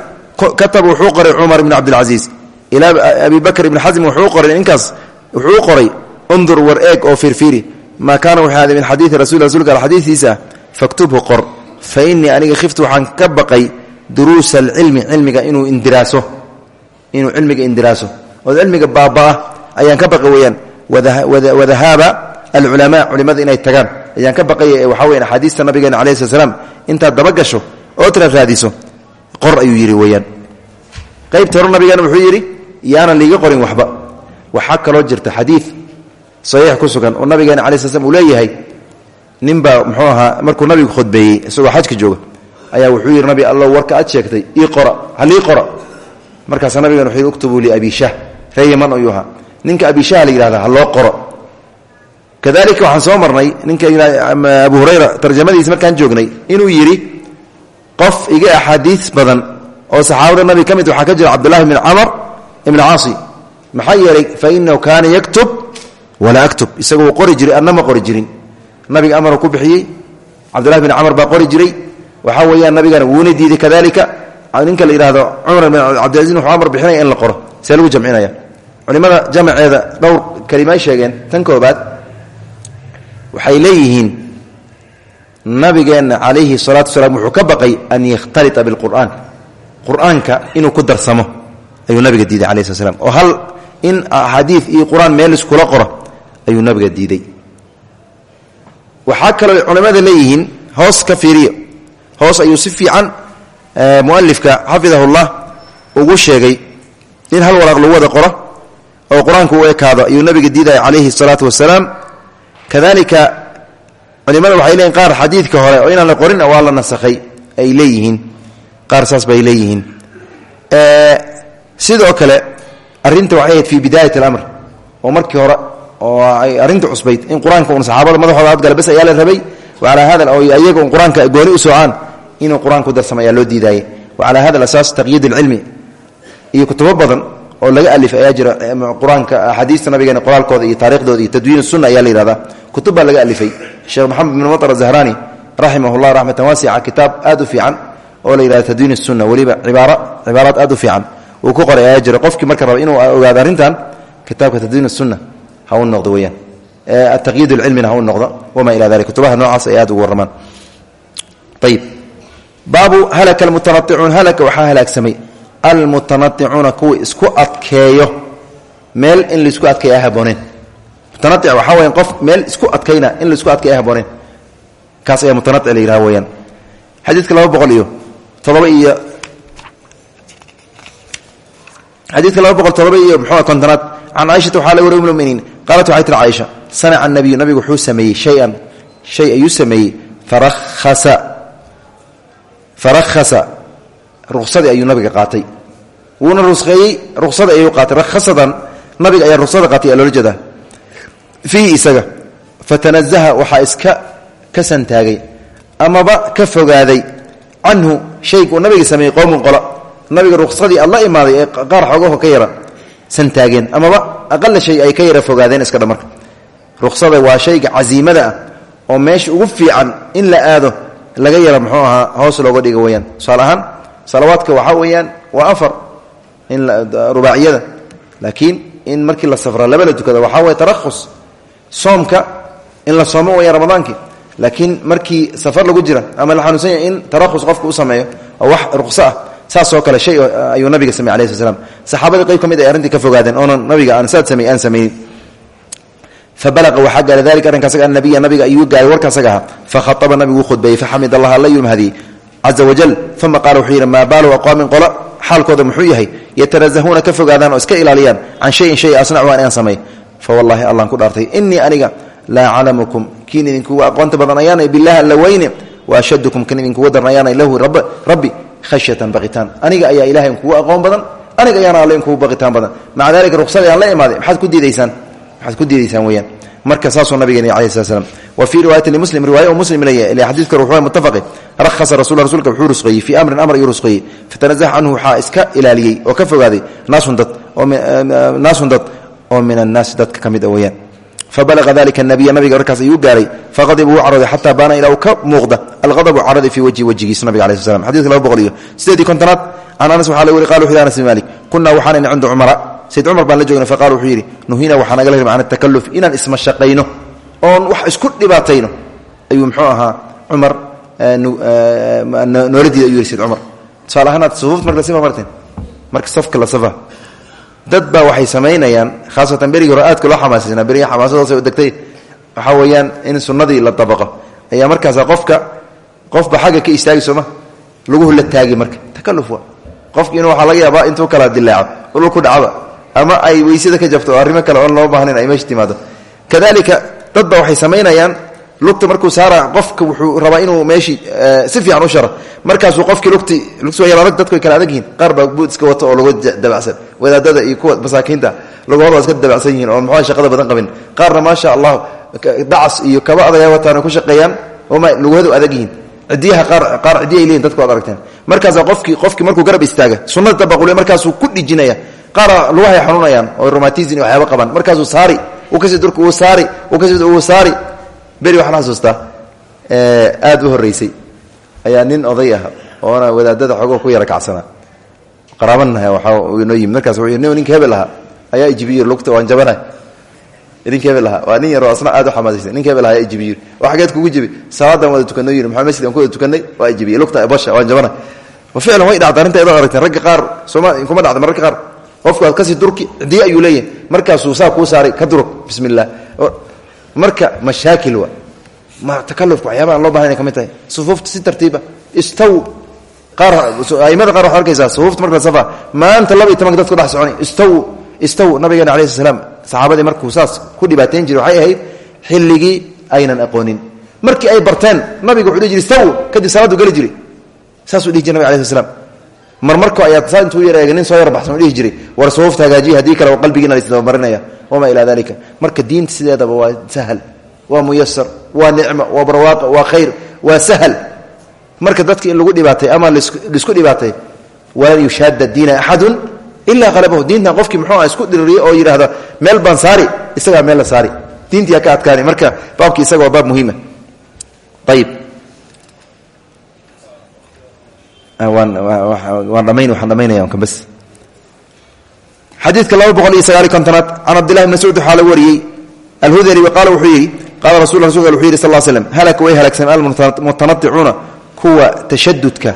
Kataba wuxuu qoray cumar ibni cabdilcasiis ilaa abi bakr ibni xasm wuxuu qoray ninkaas wuxuu qoray undur war eeg oo firfiri. Maa kaana wuxuu ahaaday min xadiidi rasul rasuulka al xadiistiisa faktubhu qor fa innii aniga khiftu waxaan ka baqay duruusa alcilmi cilmiga inuu indiraaso inuu cilmiga indiraaso. Oo cilmiga baaba'ah ayaan ka baqay weeyaan. Wadahaaba alculamaa culimada inay tagaan ayaan ka baqaya ee waxaa weyan axaadiista nabigeena calayi slat slam intaad dabagasho oo tira raadiso qor ayuu yidhi weeyaan. Qaybta hore nabigeena wuxuu yidhi yaanan liiga qorin waxba. Waxaa kaloo jirta xadiid saxiix ku sugan oo nabigeena cala sl slam uu leeyahay muxuu ahaa markuu nabigu khudbeeyey isagoo xajka jooga ayaa wuxuu yidhi nabi allow warka aad ii qora halii qora. Markaasaa nabigeen wuxuu yidhi uktubuu liabishah ree yaman ninka abishaha la yidhahda ha kadalika waxaan soo marnay ninka abu hurayra tarjamadiisa markaan joognay inuu yidhi qof iga axaadiis badan oo saxaabada nabiga ka mid waxaa ka jira cabdullahi bn camar ibn caasi maxaa yeelay fa inahu kaana yaktub walaa aktub. Isagoo qori jiray anna ma qori jirin. Nabiga amaruu ku bixiyey cabdullahi bin camar baa qori jiray. Waxaa weeyaan nabigana wuuna diiday kadalika ninka la yidhahdo cumar bin cabdilaiz wuxuu amar bixinaya in la qoro see lagu jamcinaya. Culimada jamaceeda waxay leeyihiin nabigeenna calayhi salaatu wasalaam wuxuu ka baqay an yakhtalita bilqur'aan. Qur'aanka inuu ku darsamo ayuu nabiga diiday calayi slat slam oo hal in axaadiid iyo qur'aan meel iskula qoro ayuu nabiga diiday. Waxaa kaloo culimmada leeyihiin hoos ka fiiriyo. Hoos ayuu si fiican mualifka xafidahullah ugu sheegay in hal waraaq lagu wada qoro oo qur'aanka u ekaado ayuu nabiga diidaya calayhi salaatu wasalaam kadalika culimada waxay leeyihiin qaar xadiidka hore oo inaan la qorin waa la nasakhay ay leeyihiin. Qaar saas bay leeyihiin. Sidoo kale arinta waxay ahayd fii bidaayat alamr. Oo markii hore oo ay arrinta cusbayd in qur'aanka un saxaabada madaxooda adgala bes ayaa la rabay wacalaa hada oo ayaga un qur'aanka gooni u socaan inuu qur'aanka u darsamo ayaa loo diidaayey wacalaa hada alasaas taqyiid alcilmi iyo kutubo badan oo laga alifay ayaa jira qur'aanka axaadiista nabigeena qoraalkooda iyo taariikhdooda iyo tadwiin sunna ayaa la yihahdaa kutub laga alifay. Sheekh maxamed bin matar azahraani raximah llah raxmatan waasica kitaab aad oo la yihahdo tadwiin sunna weliba cibaara cibaaraad aad u fiican uu ku qoray ayaa jira. Qofkii marka raba inuu ogaado arrintan kitaabka tadwiin sunna ha u noqdo weyaan ataqyiid lcilmina ha u noqdo wamaa ila dalik kutubaha noocaas ay aad ugu warramaan. Ayib baabu halaka almutanaicuun halaka waxaa almutanaicuuna kuwa isku adkeeyo. Meel in la isku adkeeya habooneen mutanaic waxaa weya qof meel isku adkayna in la isku adkeeya habooneen kaas ayaa mutanaic la yidhaha weyaan xadiidka laba boqol iyo todoba iyo xadiidka laba boqol todoba iyo muxuu kontonaad. Can caaishata waxaa laga wari um muminiin. Qaalat waxay tiri caaisha sanaca anabiyu nabigu wuxuu sameeyey shayan. Shay ayuu sameeyey. Farahasa farahasa ruqsadii wuuna rusqeeyey ruqsada ayuu qaatay. Rakhasadan nabiga ayaa ruqsada qaatay aa loola jeedaa. Fiihi isaga fatanazaha waxaa iska ka santaagay amaba ka fogaaday canhu shayguu nabiga sameeyey qowmun qola nabiga ruqsadii aad imaaday qaar xoogaho ka yara santaageen. Amaba aqala shay ay ka yara fogaadeen iska dhamarka ruqsada waa shayga casiimada ah oo meesha ugu fiican in la aado laga yara muxuu ahaa hoos looga dhiga weyaan tusaale ahaan salawaadka waxaa weeyaan waa afar rubaaciyada laakiin in markii la safra laba la tukada waxaa waye tarahus soomka in la soomo waya ramadaankii laakiin markii safar lagu jira ama la xanuunsan in tarahus qofka u sameeyo oo wax ruqso ah saasoo kale shay ayuu nabiga samey alai sl slam qayb ka mid ay arrintii ka fogaadeen oonan nabiga aan saad samey aan samaynin fabalaqa waxaa gaara dalika arrinkasaga anabiya nabiga ayuu gaaray warkaasaga ahaa. Fakhaaba nabigu u khudbeeyey faxamid allah alla caza wajal uma qaala wuxuu yidhi maa baalu aqwaamin qola xaalkooda muxuu yahay yatanazahuuna ka fogaadaan oo iska ilaaliyaan can shayin shay asnacu aan aan fa wallahi allaan ku dhaartay inii aniga laa aclamukum kiin idinkuga aqoonta badan ayaanay bilahi alla weyne wa ashadukum kan idinkuga daran ayaanay lahu rabbi khashyatan baqitaan aniga ayaa ilahay inkugu aqoon badan aniga ayaana alle inkugu badan maca dalika ruqsadii aan la imaaday maxaad ku diidaysaan maxaad ku diidaysaan weyaan marka saasuu nabigeena alai slat slam wa fii riwaayati limuslim riwaaya u muslim leeyahay ila xadiidka wuxuu muttafaqi. Rakhasa rasul rsulka wuxuu rusqeeyey fii amrin amr ayuu rusqeeyey. Fatanazax canhu waxaa iska ilaaliyey oo ka fogaaday naasun dad naasun dad oo min annaasi dadka ka mid a weyaan fabalaqa dalika nabiya nabiga markaas ayuu gaaray. Faqadib wuu carooday xataa baana ilaa uu ka muuqda. Alqadabu caradi fii wajhi wejigiisa nabiga alai sl slam xadidka laba boqol iyo sideedii kontonaad can anas waxaa laga wari qala wuxu anas bin malik kunaa waxaanayna cinda cumara sayd cumar baan la joogna faqala wuxuu yidhi nuhina waxaa naga lahim can atakaluf inaan ismashaqayno oon wax isku dhibaatayno. Ayuu muxuu ahaa cumar nooladiida ayuu yidhi sayd cumar tusaale ahaan aad sufuufta marka la sifa marteen marka safka la safa dad baa waxay samaynayaan khaasatan berigii hore aadka loo xamaasaysanaa berigii xamaasadoosa degtay. Waxaa weeyaan in sunnadii la dabaqo. Ayaa markaasa qofka qofba xagga ka istaagi sooma laguhu la taagi marka. Takaluf wa qofki inuu waxaa ama ay weysada ka jabto arrimo kale oon loo baahnayn ay meesha timaado. Kadalika dad ba waxay samaynayaan lugta markuu saara qofka wuxuu rabaa inuu meeshii si fiican u sharo. Markaasuu qofkii lugti lugsuadag dadku ay kala adag yihiin qaar baa oo lagu dabacsan. Wadaadada iyo kuwa masaakiinta lagahooda iska dabacsan yihiin oo muxua shaqada badan qabin. Qaarna maasha allah dacas iyo kaba adagay wataan ku shaqeeyaan oma lugahoodu adag yihiin. Cidiyaha qaar cidiya ay leeyihiin dadku ad aragteen. Markaasa qofkii markuu garab istaaga sunnada dabaqule markaasuu ku dhijinaya qaara lugahay xanuunayaan oo romatism waxyaaba qabaan markaasuu saari uu ka sii durka uu saari uu ka sii uu saari. Beri waxaan xasuustaa aad u horreysay. Ayaa nin oday ah oona wadaadada xoogo ku yara kacsanaa qaraabanaha waxaa noo yimid. Markaas yidhi ninka hebel ahaa ayaa ijibiyir lugta waan jabanahay. Ninka hebel ahaa waa nin yaroo asna aad u xamaasaysan ninka hebel ayaa ijibiyir oo xageed kugu jibi salaadan wada tukanno yidhi. Maxaa masjid aan ku wada tukanay waa ijibiye lugta basha waan jabanahay. Wa ficlan way dhacda arrinta idoo aragteen ragga qaar sooma kuma dhacda mararka qaar qofku aad ka sii durki cidiye ayuu leeyahay markaasuu saa kuu saaray ka durug bismi illah marka mashaakil wa ma takalufka waxyaabaha aan loo baahan inay ka mid tahay. Sufuufta si tartiiba istaw. Qaar aimada qaar waxad arkaysaa sufuufta marka safa maanta laba iyo tobanka dadku dhex soconay istaw istaw nabigeena alayh sl slam saxaabadii markuu saas ku dhibaateyn jiray waxay ahayd xilligii aynan aqoonin. Markii ay barteen nabiga wuxuu dhihi jiray istaw kadib salaadu geli jiray. Saasuu dhihi jiray nabig alay sl slam mar marko ayaad saa intuu yar eega nin soo yar baxsan u dhihi jiray war sufuufta hagaajiya haddii kale qalbigiina laisdabamarinaya wamaa ilaa dalika marka diinta sideedaba waa sahal waa muyasar waa nicmo waa barwaaqo waa khayr waa sahal. Marka dadka in lagu dhibaatay ama la isku dhibaatay walan yushaada diina axadun ilaa halabahu diintan qofkii muxuu ah isku dhiririye oo yidhaahda meel baan saari isagaa meel la saari. Diintiyaa ka adkaani marka baabki isaga waa baab muhiima. Ayib waan waan dhamayn waxaan dhamaynaya kan bas xadiidka laba boqol iyo sagaali kontonaad can cabdillahi bn mascuud waxaa laga wariyey. Alhudari qaala wuxuu yidhi qaala rasul rasulka wuxuu yidhi sal l halaka way halaagsameen almutanaticuuna kuwa tashadudka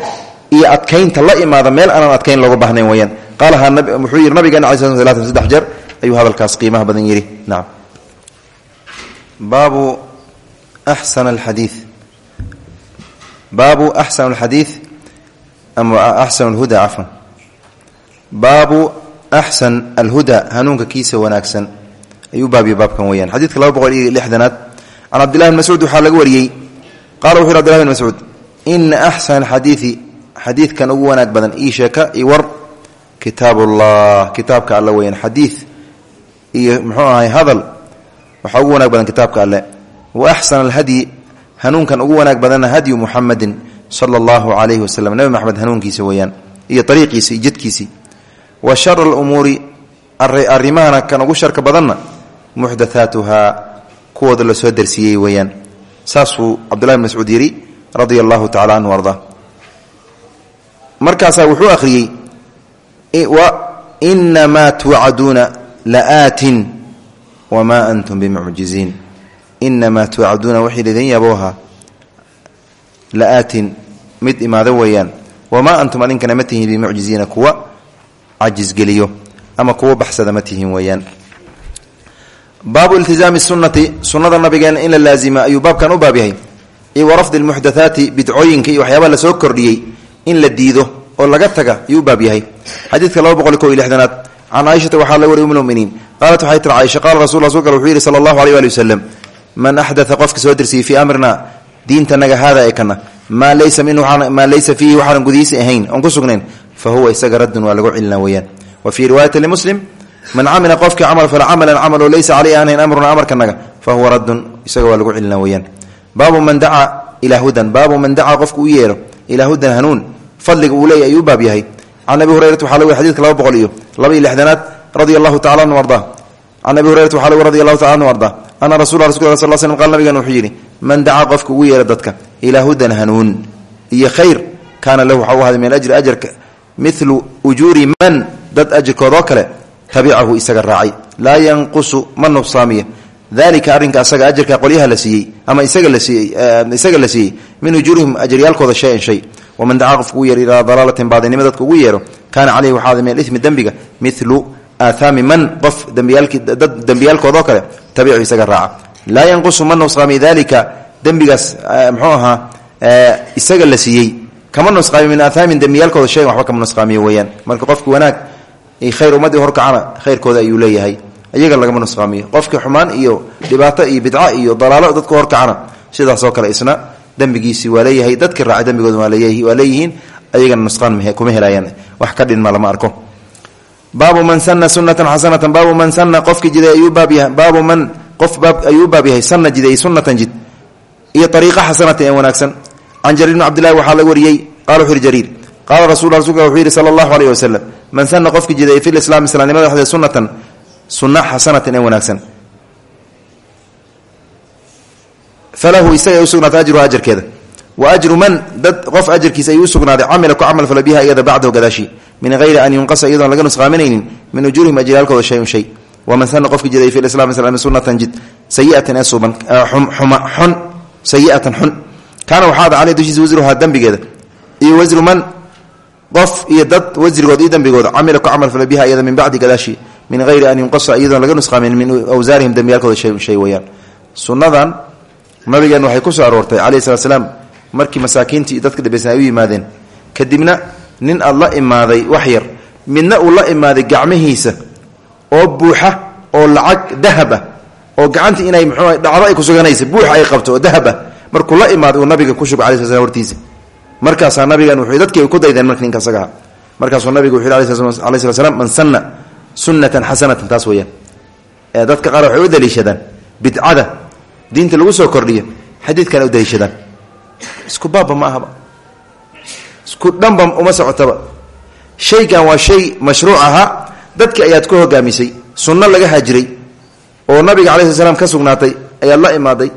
iyo adkaynta la imaada meel aanan adkayn looga baahnayn weyaan qaalaha wuxuu yidhi nabigeena ala sl slat saddex jeer ayuu hadalkaas qiimaha badan yidhi. Nacam baabu axsan alxadii baabu axsan alxadiid axsan alhuda cafwan baabu axsan alhuda hanuunka kiisa wanaagsan ayuu baabiya baabkan weyaan xadiidka laba boqol iyo lixdanaad can cabdillahi bn waxaa laga wariyey qala wuxu yhi abdillahi bn mascuud ina axsana xadiidkan ugu wanaag badan ii sheeka i war kitaab ullah kitaabka alle weyaan iyo muxuu ahay hadal waxaa ugu wanaag badan kitaabka alle wa axsana alhadyi hanuunkan ugu wanaag badanna hadyu muxamadin sala allahu calayhi wasalam nebi maxamed hanuunkiisa weeyaan iyo ariiqiisi iyo jidkiisii wa shara alumuuri arrimahana kan ugu sharka badanna muxdathaatuhaa kuwooda la soo darsiiyey weeyaan. Saasuu cabdullahi bn mascuud yidhi radia allahu tacala canhu ardaa. Markaasaa wuxuu akhriyey inamaa tuucaduuna laaatin wamaa antum bimucjiziin inamaa tuucaduuna wixii lidin yabooha laaatin mid imaado weeyaan. Wamaa antum adinkana ma tihiin bimucjiziina kuwa cajisgeliyo ama kuwa baxsada ma tihiin weeyaan. Baabu iltizaami sunati sunnada nabigeena in la laazima ayuu baabkan u baab yahay. Iyo warafdi lmuxdathaati bidcooyinka iyo waxyaabaha la soo kordhiyey in la diido oo laga taga ayuu u baab yahay. Xadiidka laba boqol ko iyo lixdanaad can caaishata waxaa la wariy ummuminiin qaalat waxay tiri caaisha qaala rasul rasulka wuxuu yihi sala allahu amrina diintanaga haada ee kana maa laysa fiihi waxaanan gudihiisa ahayn oon ku sugnayn fa huwa isaga raddun waa lagu celina weeyaan. Wa fii riwaayati limuslim man camila qofkii camal fala camalan camal oo laysa caleyhi aanhayn amruna amarkanaga fa huwa raddun isaga waa lagu celina weeyaan. Baabu man dacaa ilaa hudan baabu man dacaa qofka u yeero hudan hanuun fadliga uu leeyahy ayuu yahay. Can abi hurayrata waxa lg xadidka laba boqol iyo laba iyo lixdanaad tacala anhu arda. Can abi hurayrata waxa lg radi allahu anhu arda. Ana rasula rasul sal slm qal nabigan wuxuu yidhi man dacaa qofka ugu yeera dadka ilaa hudan hanuun. Iyo khayr kaana lahu waxa u ahaaday min ajri ajarka milu ujuuri man dad ajirkoodoo kale tabicahu isaga raacay. Laa yanqusu ma nuqsaamiya dalika arrinka asaga ajarka qolyaha la siiyey ama isaga la siiyey isaga la siiyey min ujuurihim ajaryaalkooda shayan shay. Waman dacaa qofka ugu yeero ilaa dalaalatin baadinimo dadka ugu yeero kaana caleyhi waxaada min alimi dembiga milu aathaami man qof raaca laa yanqusu ma nusqaami dalika dembigaas mxuu ahaa isaga la siiyey. Kama nusqaami min aahaamin dembiyaalkooda shayan waxba kama nusqaamiyo weeyaan. Marka qofki wanaag khayr ummadii horkacana khayrkooda ayuu leeyahay. Iyaga lagama nusqaamiyo qofki xumaan iyo dhibaato iyo bidca iyo dalaalo dadka horkacana sidaasoo kale isna dembigiisi waa leeyahay dadki raacay dembigooda waa leeyihiin ayagana nusqaan kuma helayaan wax ka dhinma lama arko. Baabu man sana sunatan xasanatan baabu man sana qofki jiday ayuu baab yahay qof ayuu baab yahay sana jiday sunatan jid. Iyo ariiqa xasanatan ee wanaagsan. Can jariir bn cabdillahi waxaa laga wariyey jariir qaala rasul rasulka wuxuu yihi sala allahu aleyh man sana qofki jiday fi lislaam islaamnimada dhexdeed sunatan sunna xasanatan ee wanaagsan. Falahu isaga ay usugnaatay ajruha ajarkeeda. Wa ajru man dad qof ajarkiisa ayuu usugnaaday camila ku camal fala biha iyada bacdahu gadaashi. Min hayri an yunqasa iyadoon laga nusqaaminaynin min ujuurihim ajriyaalkooda shayun shay waman sana qofki jiday fi islam islam sunatan jid sayiatan ee suuban xun sayiatan xun. Kaana waxaada caley dushiisa wasruhaa dembigeeda iyo wasru man qof iyo dad wasrigood iyo dembigooda camila ku camal fala biha iyada min bacdi gadaashi min hayri an yunqasa iyadoon laga nusqaamin min awsaarihim dembiyaalkooda shay weeyaan. Sunnadan nabigeen waxay ku soo aroortay calayhi salat slaam markii masaakiintii iyo dadka dhibaysan ay u yimaadeen. Kadibna nin aad la imaaday wax oo buuxa oo lacag dahab ah oo gacantii inay mxuu dhacdo ay ku suganaysa buuxa ay qabto oo dahab ah markuu la imaaday uu nabiga ku shubay alai sl slam hortiisa. Markaasaa nabigan wuxuu dadkii ku daydeen marka ninka asagaha markaasuu nabigu wuxu yhi alai slat slam man sanna sunnatan xasanatan taas weeyaan. Ee dadka qaar waxay u daliishadaan bidcada diinta lagu soo kordhiyo xadiidkan u daliishadaan isku baabba ma ahaba. Isku dhanba uma socotaba. Shaygan waa shay mashruuc ahaa dadki ayaad ku hogaamisay sunno laga haajiray oo nabiga cala sl slam ka sugnaatay ayaad la imaaday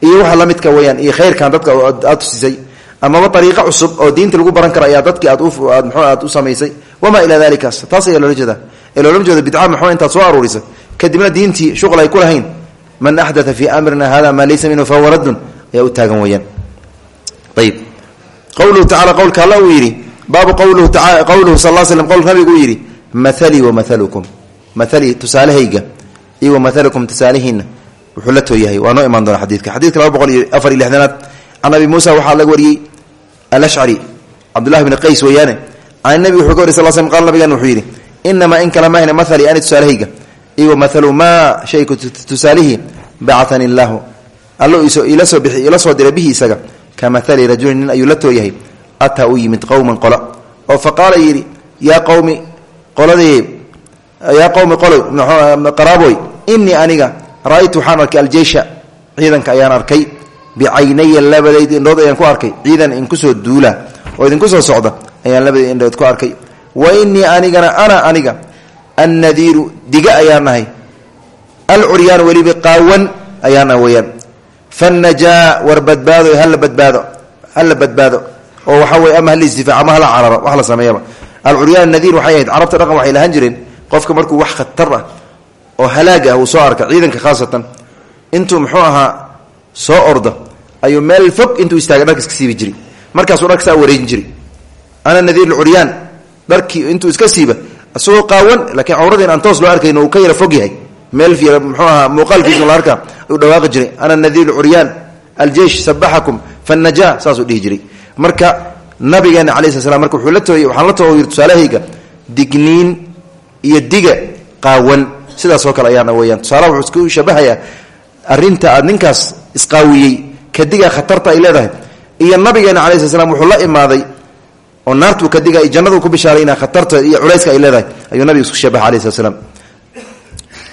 iyo waxa la midka weyaan iyo khayrkan dadka aad tusisay amaba ariiqo cusub oo diinta lagu baran karo ayaa dadki aad mxu aad u samaysay wamaa ilaa dalikaas taas ayaa loola jeeda ee loola jeeda soo aruurisay kadibna diintii shuql ay ku lahayn man axdaa fii amrina hada maa laysa minhu fahuwa raddun ayaa u taagan weyaan ayb qowluhu tacala qowlka alla uu yidhi baabu qowluhu sal slam qowlka nabigu uu yidhi mahalii wamahalukum mahalii tusaalahayga iyo wamahalukum tusaalihiinna wuxuu la tooyahay waa noo doona xadiidka. Xadidka laba boqol iyo afar iyo lixdanaad can abi muusa waxaa laga wariyey alashcari cabdullahi can nabi wuxuu ka wary sal slam qaal nabigan in kala mahna mahalii ani tusaalahayga iyo wamahalu maa shayku tusaalihii bacatani illaahu allo ila soo bixi ila soo diray bihi isaga rajulin nin la tooyahay ataa u yimid qowman qola. Oo fa qaala yidhi yaa qoladii yaa qowmi qolow qaraaboy inii aniga ra'aytu waxaan arkay aljeysha ciidanka ayaan arkay bicaynaya labadayda indhood ayaan ku arkay ciidan inkusoo duula oo idinku soo socda ayaan labadayda indhood ku arkay. Wa inii anigana ana aniga annadiiru diga ayaan nahay alcuryaan weliba qaawan ayaana weyaan fanajaa war badbaado hala badbaado hala badbaado oo waxaa weye ama hala isdifaac ama hala cararo wax la sameeyaba alcuryaan nadiir waxay ahayd carabta dhaqan waxay lahaan jireen qofka markuu wax khatar ah oo halaag ah uu soo arka ciidanka khaasatan intuu muxuu soo orda ayuu meel fog intuu istaaga iska siibi jiri markaasuu dharka saa wareejin jiri ana nadiir curyaan dharkii intuu iska siiba isagoo qaawan laakiin cawradeen aan toos loo arkayno uu ka yara fog yahay. Meel yar muxuu ahaa muuqaalkiisu la arkaa uu dhawaaqi jiray. Ana nadiir curyaan aljeish sabaxakum fannaja saasuu dhihi jiray. Marka nabigeena cala sl slam marka wuxuu la waxaan la too yiri tusaalahayga digniin iyo diga qaawan. Sidaasoo kale ayaana weyaan tusaalaha wuxuu isku shabahayaa arrinta aad ninkaas isqaawiyey kadiga khatarta ay leedahay. Iyo nabigeena cala sl slam wuxuu la imaaday oo naartuu kadiga jannadu ku bishaarayna khatarta iyo culayska ay leedahay. Ayuu nabiga isku shabaha alayh slat slam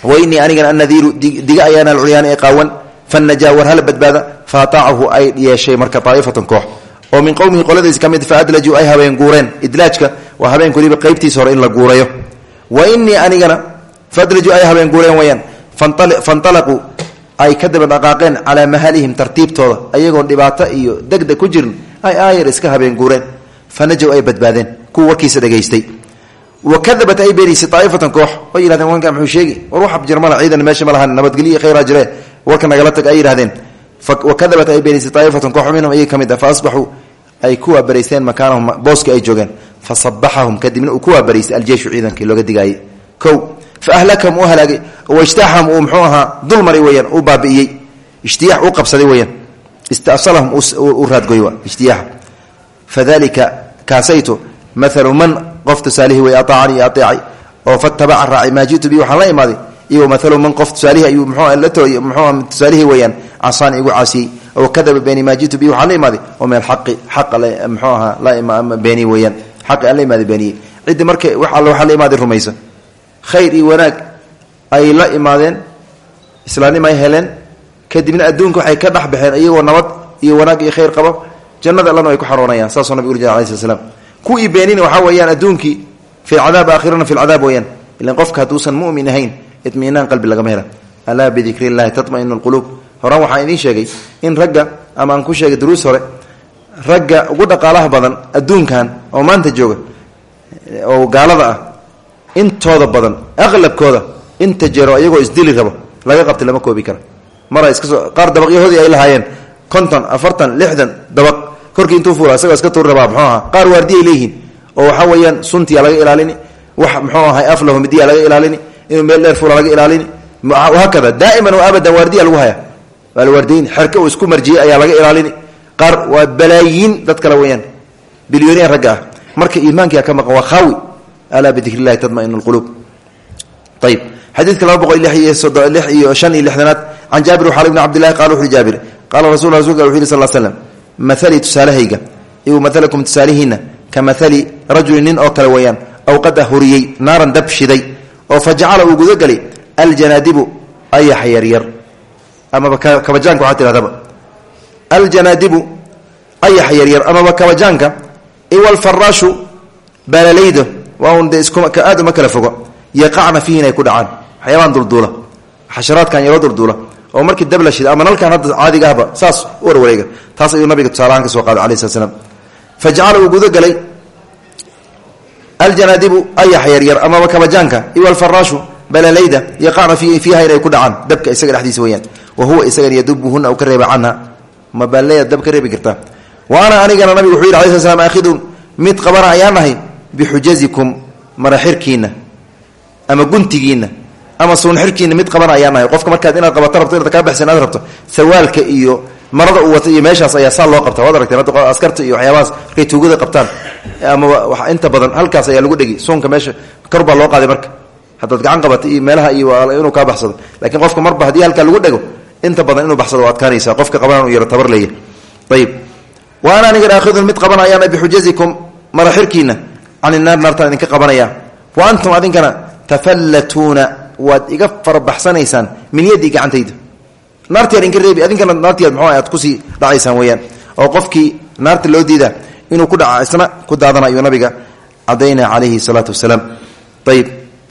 wainii anigana annadiiru diga ayaana alcuryaan ee qaawan. Fanajaa war hala badbaada fa ataacahu ay yeeshay marka aa'ifatan koox oo min qowmihi qoladiis ka mid fa ay habeen guureen. Idlaajka waa habeenka weliba qaybtiisa hore in la guurayo. Wa inii anigana faadlajuu ay habeen guureen weyaan fanalaquu ay ka daba dhaqaaqeen mahalihim tartiibtooda ayagoon dhibaato iyo degdeg ku jirin ay aayar iska habeen guureen. Fanajow ay badbaadeen kuwa warkiisa dhegaystay. Wa kadabat ay beenaysay aaifatan koox way yihahdeen wankaa muxuu sheegi war wax ciidan meesha ma lahan nabadgelyo khayraa jire warka nagala tag ay yidhahdeen wa kadabat ay beenaysay aaifatan koox minhum iyaga ka mid ah. Fa asbaxuu ay ku waabaraysteen makaanahum booskii ay joogeen fa sabaxahum kadibna uu ku waabaraystay aljeyshu ciidankii looga digaayey kow fa ahlakahum uu halaagay waijtaxahum uu muxuu ahaa dulmaray weyaan uu baabi'iyey. Ijtiyaax uu qabsaday weyaan istasalahum uu raadgoy ijtiyaaxa fadalika kaasayto maalu man qof tusaalihii way aacanii aeecay oo fatabaca raacay maa jitu bi waxaan la imaaday. Iyo maalu man qof mxuu casaani igu caasiyey oo kadaba beeni maa jitu bi waxaan la imaaday oo min alxaqi xaqa mxuu ahaa la beeni weyaan xaqi aan la imaaday beeniyey ciddi wax alle waxaa la rumaysa. Khayr iyo wanaag ay la imaadeen islaanimo ay heleen. Kadibna adduunka waxay ka dhex iyagoo nabad iyo wanaag iyo khayr qaba. Jannada allana ay ku xaroonayaan saasuu nabig uri jir alai sl slam kuwii beenina waxaa weeyaan adduunkii fi lcadaab aakhirana fi lcadaab weyaan ilan qofka hadduusan mumin ahayn itmiinaan qalbi lagama hela. Alaa bidikri llahi tatmainu lquluub horaan waxaan idiin sheegay in ragga ama aan ku sheegay duruus hore ragga ugu dhaqaalaha badan adduunkan oo maanta jooga oo gaalada ah intooda badan aqlabkooda inta jero iyagoo isdili rabo laga qabtay lama koobi kara mara iskasoo qaar dabaqyahoodii ay lahaayeen konton afartan lixdan dabaq. Korkii intuu fuula isagoo iska tuuri rabaa muxuu ahaa? Qaar waardiya leeyihiin oo waxaa weeyaan suntiya laga ilaalini wax muxuu ahay aflahu midiya laga ilaalini inuu meel dheer fuula laga ilaalini hakada daa'iman wa abadan waardiya lagu haya waa la waardiyin xerka uu isku marjiyey ayaa laga ilaalini. Qaar waa balaayiin dad kale weeyaan. Bilyoniyan ragga. Ah marka iimaankia ka maqan waa khaawi. Alaa bidikri llahi tatmainu lquluub ayib xadiidka laba boqol lix iyo soddon lix iyo shan iyo lixdanaad can jaabir waxaal ibni cabdillahi qala wuxu uhi jaabir qaala rasul rasulka wuxu yhi sal l slam mahalii tusaalahayga iu maalakum tusaalihiinna ka mahali rajuli nin oo kale weeyaan awqada huriyey naaran dab shiday oo fa jacala uu gudagelay aljanaadibu ayaxa yaryar amaba kabajaanka waxaa tihahdaba aljanaadibu ayaxa yaryar amaba kabajaanka iwalfaraashu baalalayda waa un dee aad uma kala fogo yaqacna fiihi inay ku dhacaan waxyaabaan dulduula xasharaadkan yaroo dulduula oo markii dab la shida ama nalkan hadda caadiga ahba saas u warwareega taas ayuu nabiga tusaalahaan ka soo qaaday alai slat slam fa jacala uu gudagelay aljanaadibu ayax yaryar amaba kabajaanka iyo alfaraashu balalayda yaqacna fiiha ku dhacaan dabka isaga dhexdiisa weyaan wa huwa isagan yadubuhuna u ka reeba canha ma baalaya dab ka reebi kartaa wa ana anigana nabigu wuxuu yidhi alai sl slam akhidun mid qabana ayaan nahay bixujazikum maraxirkiinna ama guntigiinna ama suunxirkiina mid qaban ayaan nahay. Qofka markaad inaad qabato rabto inaad marada uu wata meeshaas ayaa saa loo qabta waad aragteen askarta iyo waxyaabahaas markay tuugada qabtaan. Ama inta badan halkaas ayaa lagu dhegi suunka meesha kor baa loo qaaday marka. Haddaad gacan qabata iyo meelaha iyo inuu kaa baxsado. Laakiin qofka marba haddii halkaa lagu dhego inta badan inuu baxsado waa adkaanaysa qofka qabanaan u yaro tabar leeya ayib wa ana anigan aakhidun mid qaban ayaan bixujazikum maraxirkiina can inaar naartaan idinka qabanaya. Wa antum adinkana tafallatuuna waad iga farabaxsanaysaan min yaddii gacantayda. Naartiad inka reebi adinkana naartiad mxu aad ku sii dhacaysaan weyaan oo qofkii naarta loo diida inuu ku dhaca isna ku daadana nabiga cadayna calayhi salaatu wasalaam. Ayib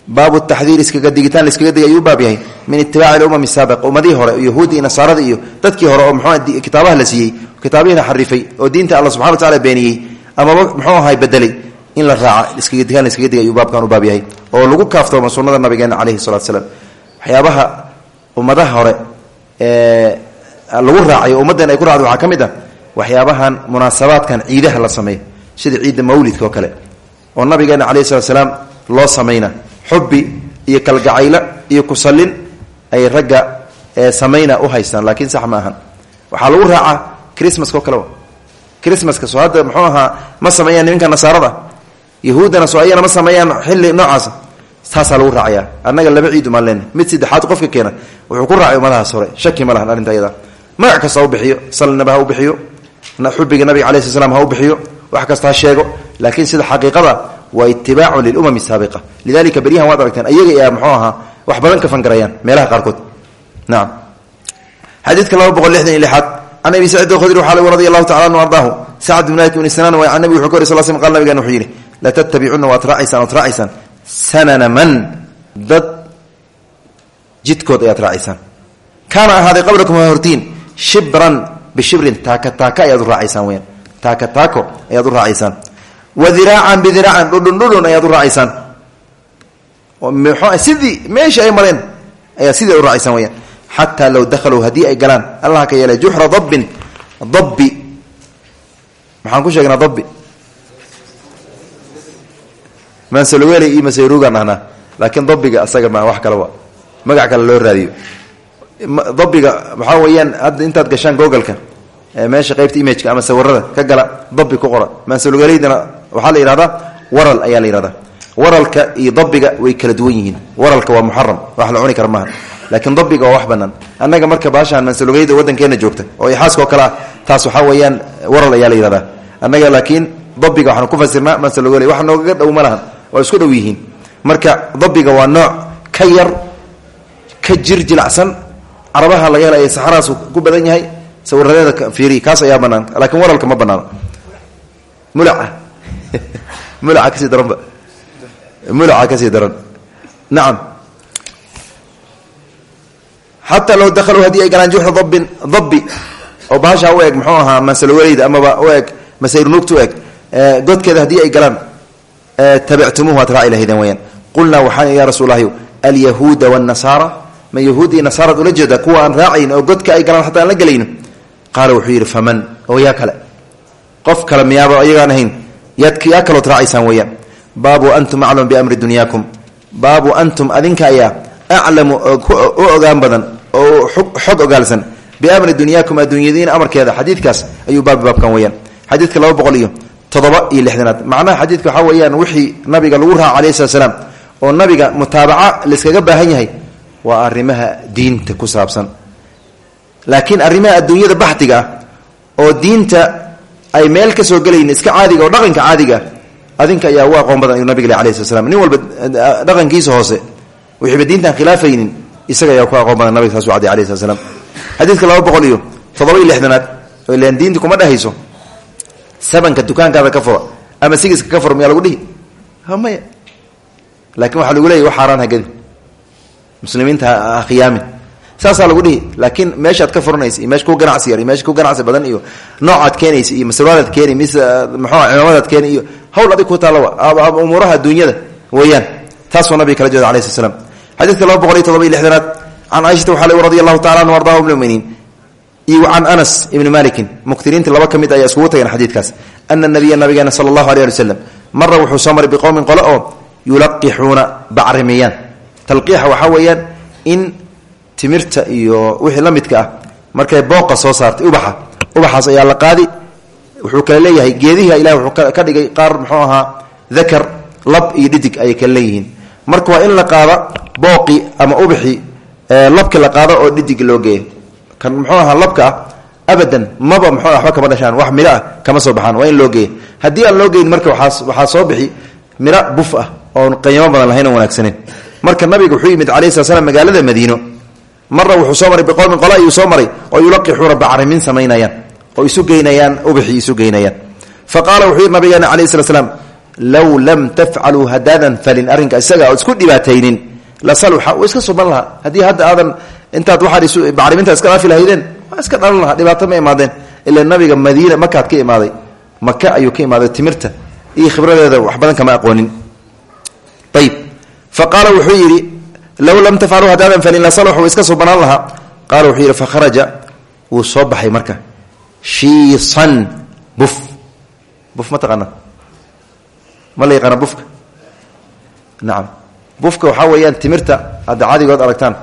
baabu taxdiir iskaga digitaan laiskaga digay ayuu baab yahay. Min itibaaci alumami saabiq ummadihii hore yahuudi iyo nasaarada iyo dadkii hore oo mxuu kitaabaha la siiyey kitaabihiina xarifay oo diinta alla subxana wa tacala beeniyey amaba muxuu ahay bedelay in la raaca iskaga diga ayuu baabkan u baab yahay oo lagu kaaftoomo sunnada nabigeena caleyhi salatu salaam waxyaabaha ummadaha hore ee lagu raacayo ummaddeena ay ku racda waxaa ka mid ah waxyaabahan munaasabaadkan ciidaha la sameeyo sida ciidda mawlidka oo xubbi iyo kalgacaylo iyo kusallin ay ragga samayna u haystaan. Laakiin sax ma ahan. Waxaa lagu raacaa chrismaska oo kaleba chrismaska soo hadda muxuu ahaa ma sameeyaan nimanka nasaarada? Yahuuddana soo ayana ma sameeyaan xilli noocaasa taasaa lagu raacaya. Annaga laba ciid umaan leenahy mid saddexaad qofka keena wuxuu ku raacay ummadahaas hore. Shaki ma lahan arrinta ayada. Magac kasta bixiyo. Salnaba ha u bixiyo. Xubiga nabiga alai sl ha u bixiyo. Wax kasta sheego. Laakiin sida xaqiiqada waa itibaacu lilumam saabiqa. Lidalika beryahan waad aragteen ayaga yaa muxuu ahaa wax badan ka fangarayaan meelaha qaarkood. Nacam xadiidka laba boqol lixdan iyo lixaad can abi saciid alkhudri waxaa lagu radi allahu tacala anu ardaahu sacad bin malik bni sinaan waa nabigu wuxuu ka wari sal sl qal nabigan wuxuu yidhi latattabicunna waad raacaysaan waad raacaysaan sanana man dad jidkood ayaad raacaysaan kaana ahaaday qablakum hortiin shibran bishibrin taaka taaka ayaad u raacaysaan weyaan taaka taako ayaad u raacaysaan wa diraacan bidiraacan dhudhun dhudhun ayaad u raacaysaan sidii meesha ay mareen ayaad sidii u raacaysaan weyaan xataa low dakhaluu haddii ay galaan allah ka yeelay juxra dabbin dabbi. Maxaan ku sheegnaa dabbi? Mansalwele iyo masayruugaan ahnaa laakiin dabbiga asaga ma wax kaleba magac kale loo raadiyo. Dabbiga waxaa weeyaan hadda intaad gashaan googalka meesha qaybta imageka ama sawirada ka gala dabbi ku qora mansalweleydana waxaa la yidhahdaa waral ayaa la yidhahdaa waralka iyo dabbiga way kala duwan yihiin. Waralka waa muxaram wax la cuni kara maaha. Dabbiga waa wax banaan marka baashaan mansalogeyda waddankeena joogta oo ixaaskao kale ah taas waxaa weeyaan waral ayaa la yidhahdaa annaga laakiin dabbiga waxaan ku fasirnaa mansalogole wax noogaga dhow ma waa isku dhow yihiin. Marka dabbiga waa nooc ka yar ka jir carabaha laga helaya saxaraas ku badan yahay sawiradeeda fiiri kaas ayaa banaan laakiin waralka ma banaano mulaca mulaca ka sii daranba mulaca ka sii daran nacam xataa low dahaluu haddii ay galaan juxra dabbin dabbi oo baashaa u eg muxuu ahaa masaloweleyda amaba u eg masayrnuugta u eg godkeeda haddii ay galaan tabictumuuhu waad raaci lahaydeen weyaan qulnaa waxaan ya rasuullahi alyahuuda wاnnasaara ma yahuud iyo nasaarad ula jeeda kuwa aan raacayn oo godka ay galaan xataa aan la gelayno qaala wuxuu yidhi faman oo yaa kale qof kale miyaaba ayagaan ahayn yaa kalood raacaysaan weeyaan. Baabu antum aclamu biamri dunyaakum. Baabu antum adinka ayaa aclamu u ogaan badan oo xog ogaalsan. Biamri dunyaakum adduunyadiina amarkeeda. Xadiidkaas ayuu baabi baabkan weyaan xadiidka laba boqol iyo toddoba iyo lixdanaad. Macnaha xadiidka waxaa weeyaan wixii nabiga lagu raaca alayhi slat oo nabiga mutaabaca layskaga baahan yahay waa arrimaha diinta ku saabsan. Laakiin arrimaha adduunyada baxdiga ah oo diinta ay meel ka soo gelayn iska caadiga oo dhaqanka caadiga adinka ayaa ugu aqoon badan nabig le alayhi nin walba dhaqankiisa hoose wixiiba diintaan khilaafaynin isaga ayaa ku aqoon badan nabiga saas u cadiy alayhi laba boqol iyo toddoba iyo lixdanaad oo ilaan diinta kuma dhehayso sabanka dukaankaada ka fura ama sigiska ka fur miyaa lagu dhihi? Maya. Laakiin waxaa lagu leeyay wax xaaraan hagadi muslimiinta ha saasaa lagu dhihi. Laakiin meeshaad ka furanaysa iyo meesha ku ganacsi yar iyo meesha ku ganacsi badan iyo noocaad keenaysa iyo masruadaad keeni mise muxua cimaamadaad keeni iyo hawl adig ku taalla umuuraha adduunyada weeyaan. Taasuu nabiga kala jeeda alai slat slam xadiidka laba boqol iyo todoba iyo lixdanaad can caaishata waxaa lagu radi allahu tacala anhu ardahu muminiin iyo can anas ibni malikin muktiriinta laba ka mid ayaa iskugu tageen xadiidkaas. Ana nabiya nabigeena sala allahu alay ali wasalam mara wuxuu soo maray biqowmin qole oo yulaqixuuna bacrimiyaan. Talqiixa waxaa weeyaan in timirta iyo wixii la midka ah markay booqa soo saartay ubaxa ubaxaas ayaa la qaadi. Wuxuu kale leeyahay geedihi ilahi wuxuu ka dhigay qaar muxuu ahaa dakar lab iyo dhidig ayay kale leeyihiin. Marka waa in la qaada booqi ama ubixi labki la qaado oo dhidig loo geeyo. Kan muxuu ahaa labka ah abadan maba muxuu waxba kama dhashaan wax midho ah kama soo baxaan waa in loo geeya haddii aan loo geyn marka waxaa soo bixi midho buf ah oon qiimo badan lahayn oo marka nabiga wuxuu yimid slat slam magaalada madiino marna wuxuu soo maray biqowmin qole ayuu soo maray oo yulaqixuuna bacrimin samaynayaan oo isu geynayaan ubixii isu geynayaan. Fa wuxuu yidhi nabigeena alayh slat slam lam tafcaluu hadaadan falin arrinka isaga oo isku dhibaataynin la saluxa uu iska suban lahaa. Haddii hadda aadan intaad waxaad bacriminta iska dhaafi lahaydeen waa iska dhalan lahaa dhibaato ma imaadeen. Ila nabiga madiina makaad ka imaaday. Maka ayuu ka imaaday timirta iyo khibradeeda wax badan kama aqoonin. Ayib fa wuxuu yidhi low lam tafcaluu haddaadan falin lasalx iska soo banaan lahaa qaala wuxuu yidhi fakharaja wuu soo baxay marka shiisan buf buf ma taqaana ma la yaqaana bufka nacam bufka waxaa weeyaan timirta hadda cadigood aragtaan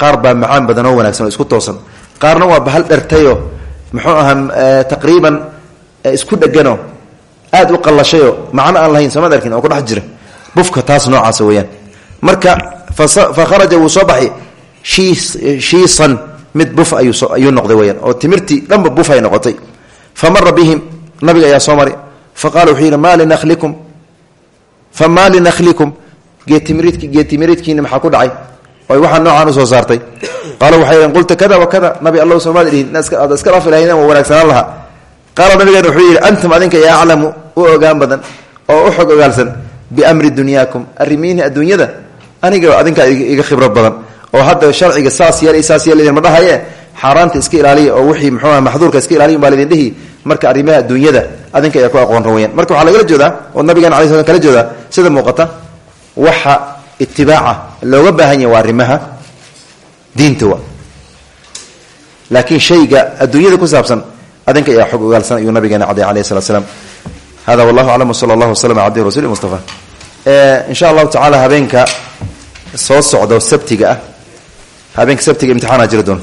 qaar baa macaan badan oo wanaagsan isku toosan qaarna waa bahal dhertayoo muxuu ahaa taqriiban isku dheganoo aad u qalashayoo macno aan lahayn soomad arkin oo ku dhex jira bufka taas noocaasa weeyaan marka fa kharaja wuu soo baxay. Shiisan mid buf ayuu noqday weyaan oo timirtii dhanba buf ay noqotay. Fa bihim nabiga ayaa soo fa qala wuxuu yidhi maa linahlikum fa maa linahlikum geetimiridk geetimiridkiina maxaa ku dhacay? Oy waxaa noocaan u soo saartay. Qaala waxay dhn qulta kada wa kada. Nabi alla somaad dhihin aad iska dhaafi lahaydeen waa wanaagsanaan lahaa. Qaala nabigeena wuxuu yidhi antum adinka yaa aclamu u ogaan badan oo u xog ogaalsan biamri dunyaakum arrimiini adduunyada aniga adinka iga khibro badan. Oo hadda sharciga saas yeel saas yeel idinma dhahaye? Xaaraanta iska ilaaliya oo wixii muxuuaha maxduurka iska ilaaliya baa lidin dhihi marka arrimaha adduunyada adinka ayaa ku aqoonran weyaan marka waxaa lagala jeedaa oo nabigeena alai slam kala jeedaa sida muuqata waxa itibaaca looga baahan yahy diinta wa laakiin shayga adduunyada ku saabsan adinka ayaa xog ogaalsan ayuu nabigeena caday alayh salat slam hada wallahu aclam wsala allahu waslama cabdi rasuli mustafa. Insha allahu tacaala habeenka soo socdo sabtiga ah. Habeenka sabtiga imtixaana jiri doon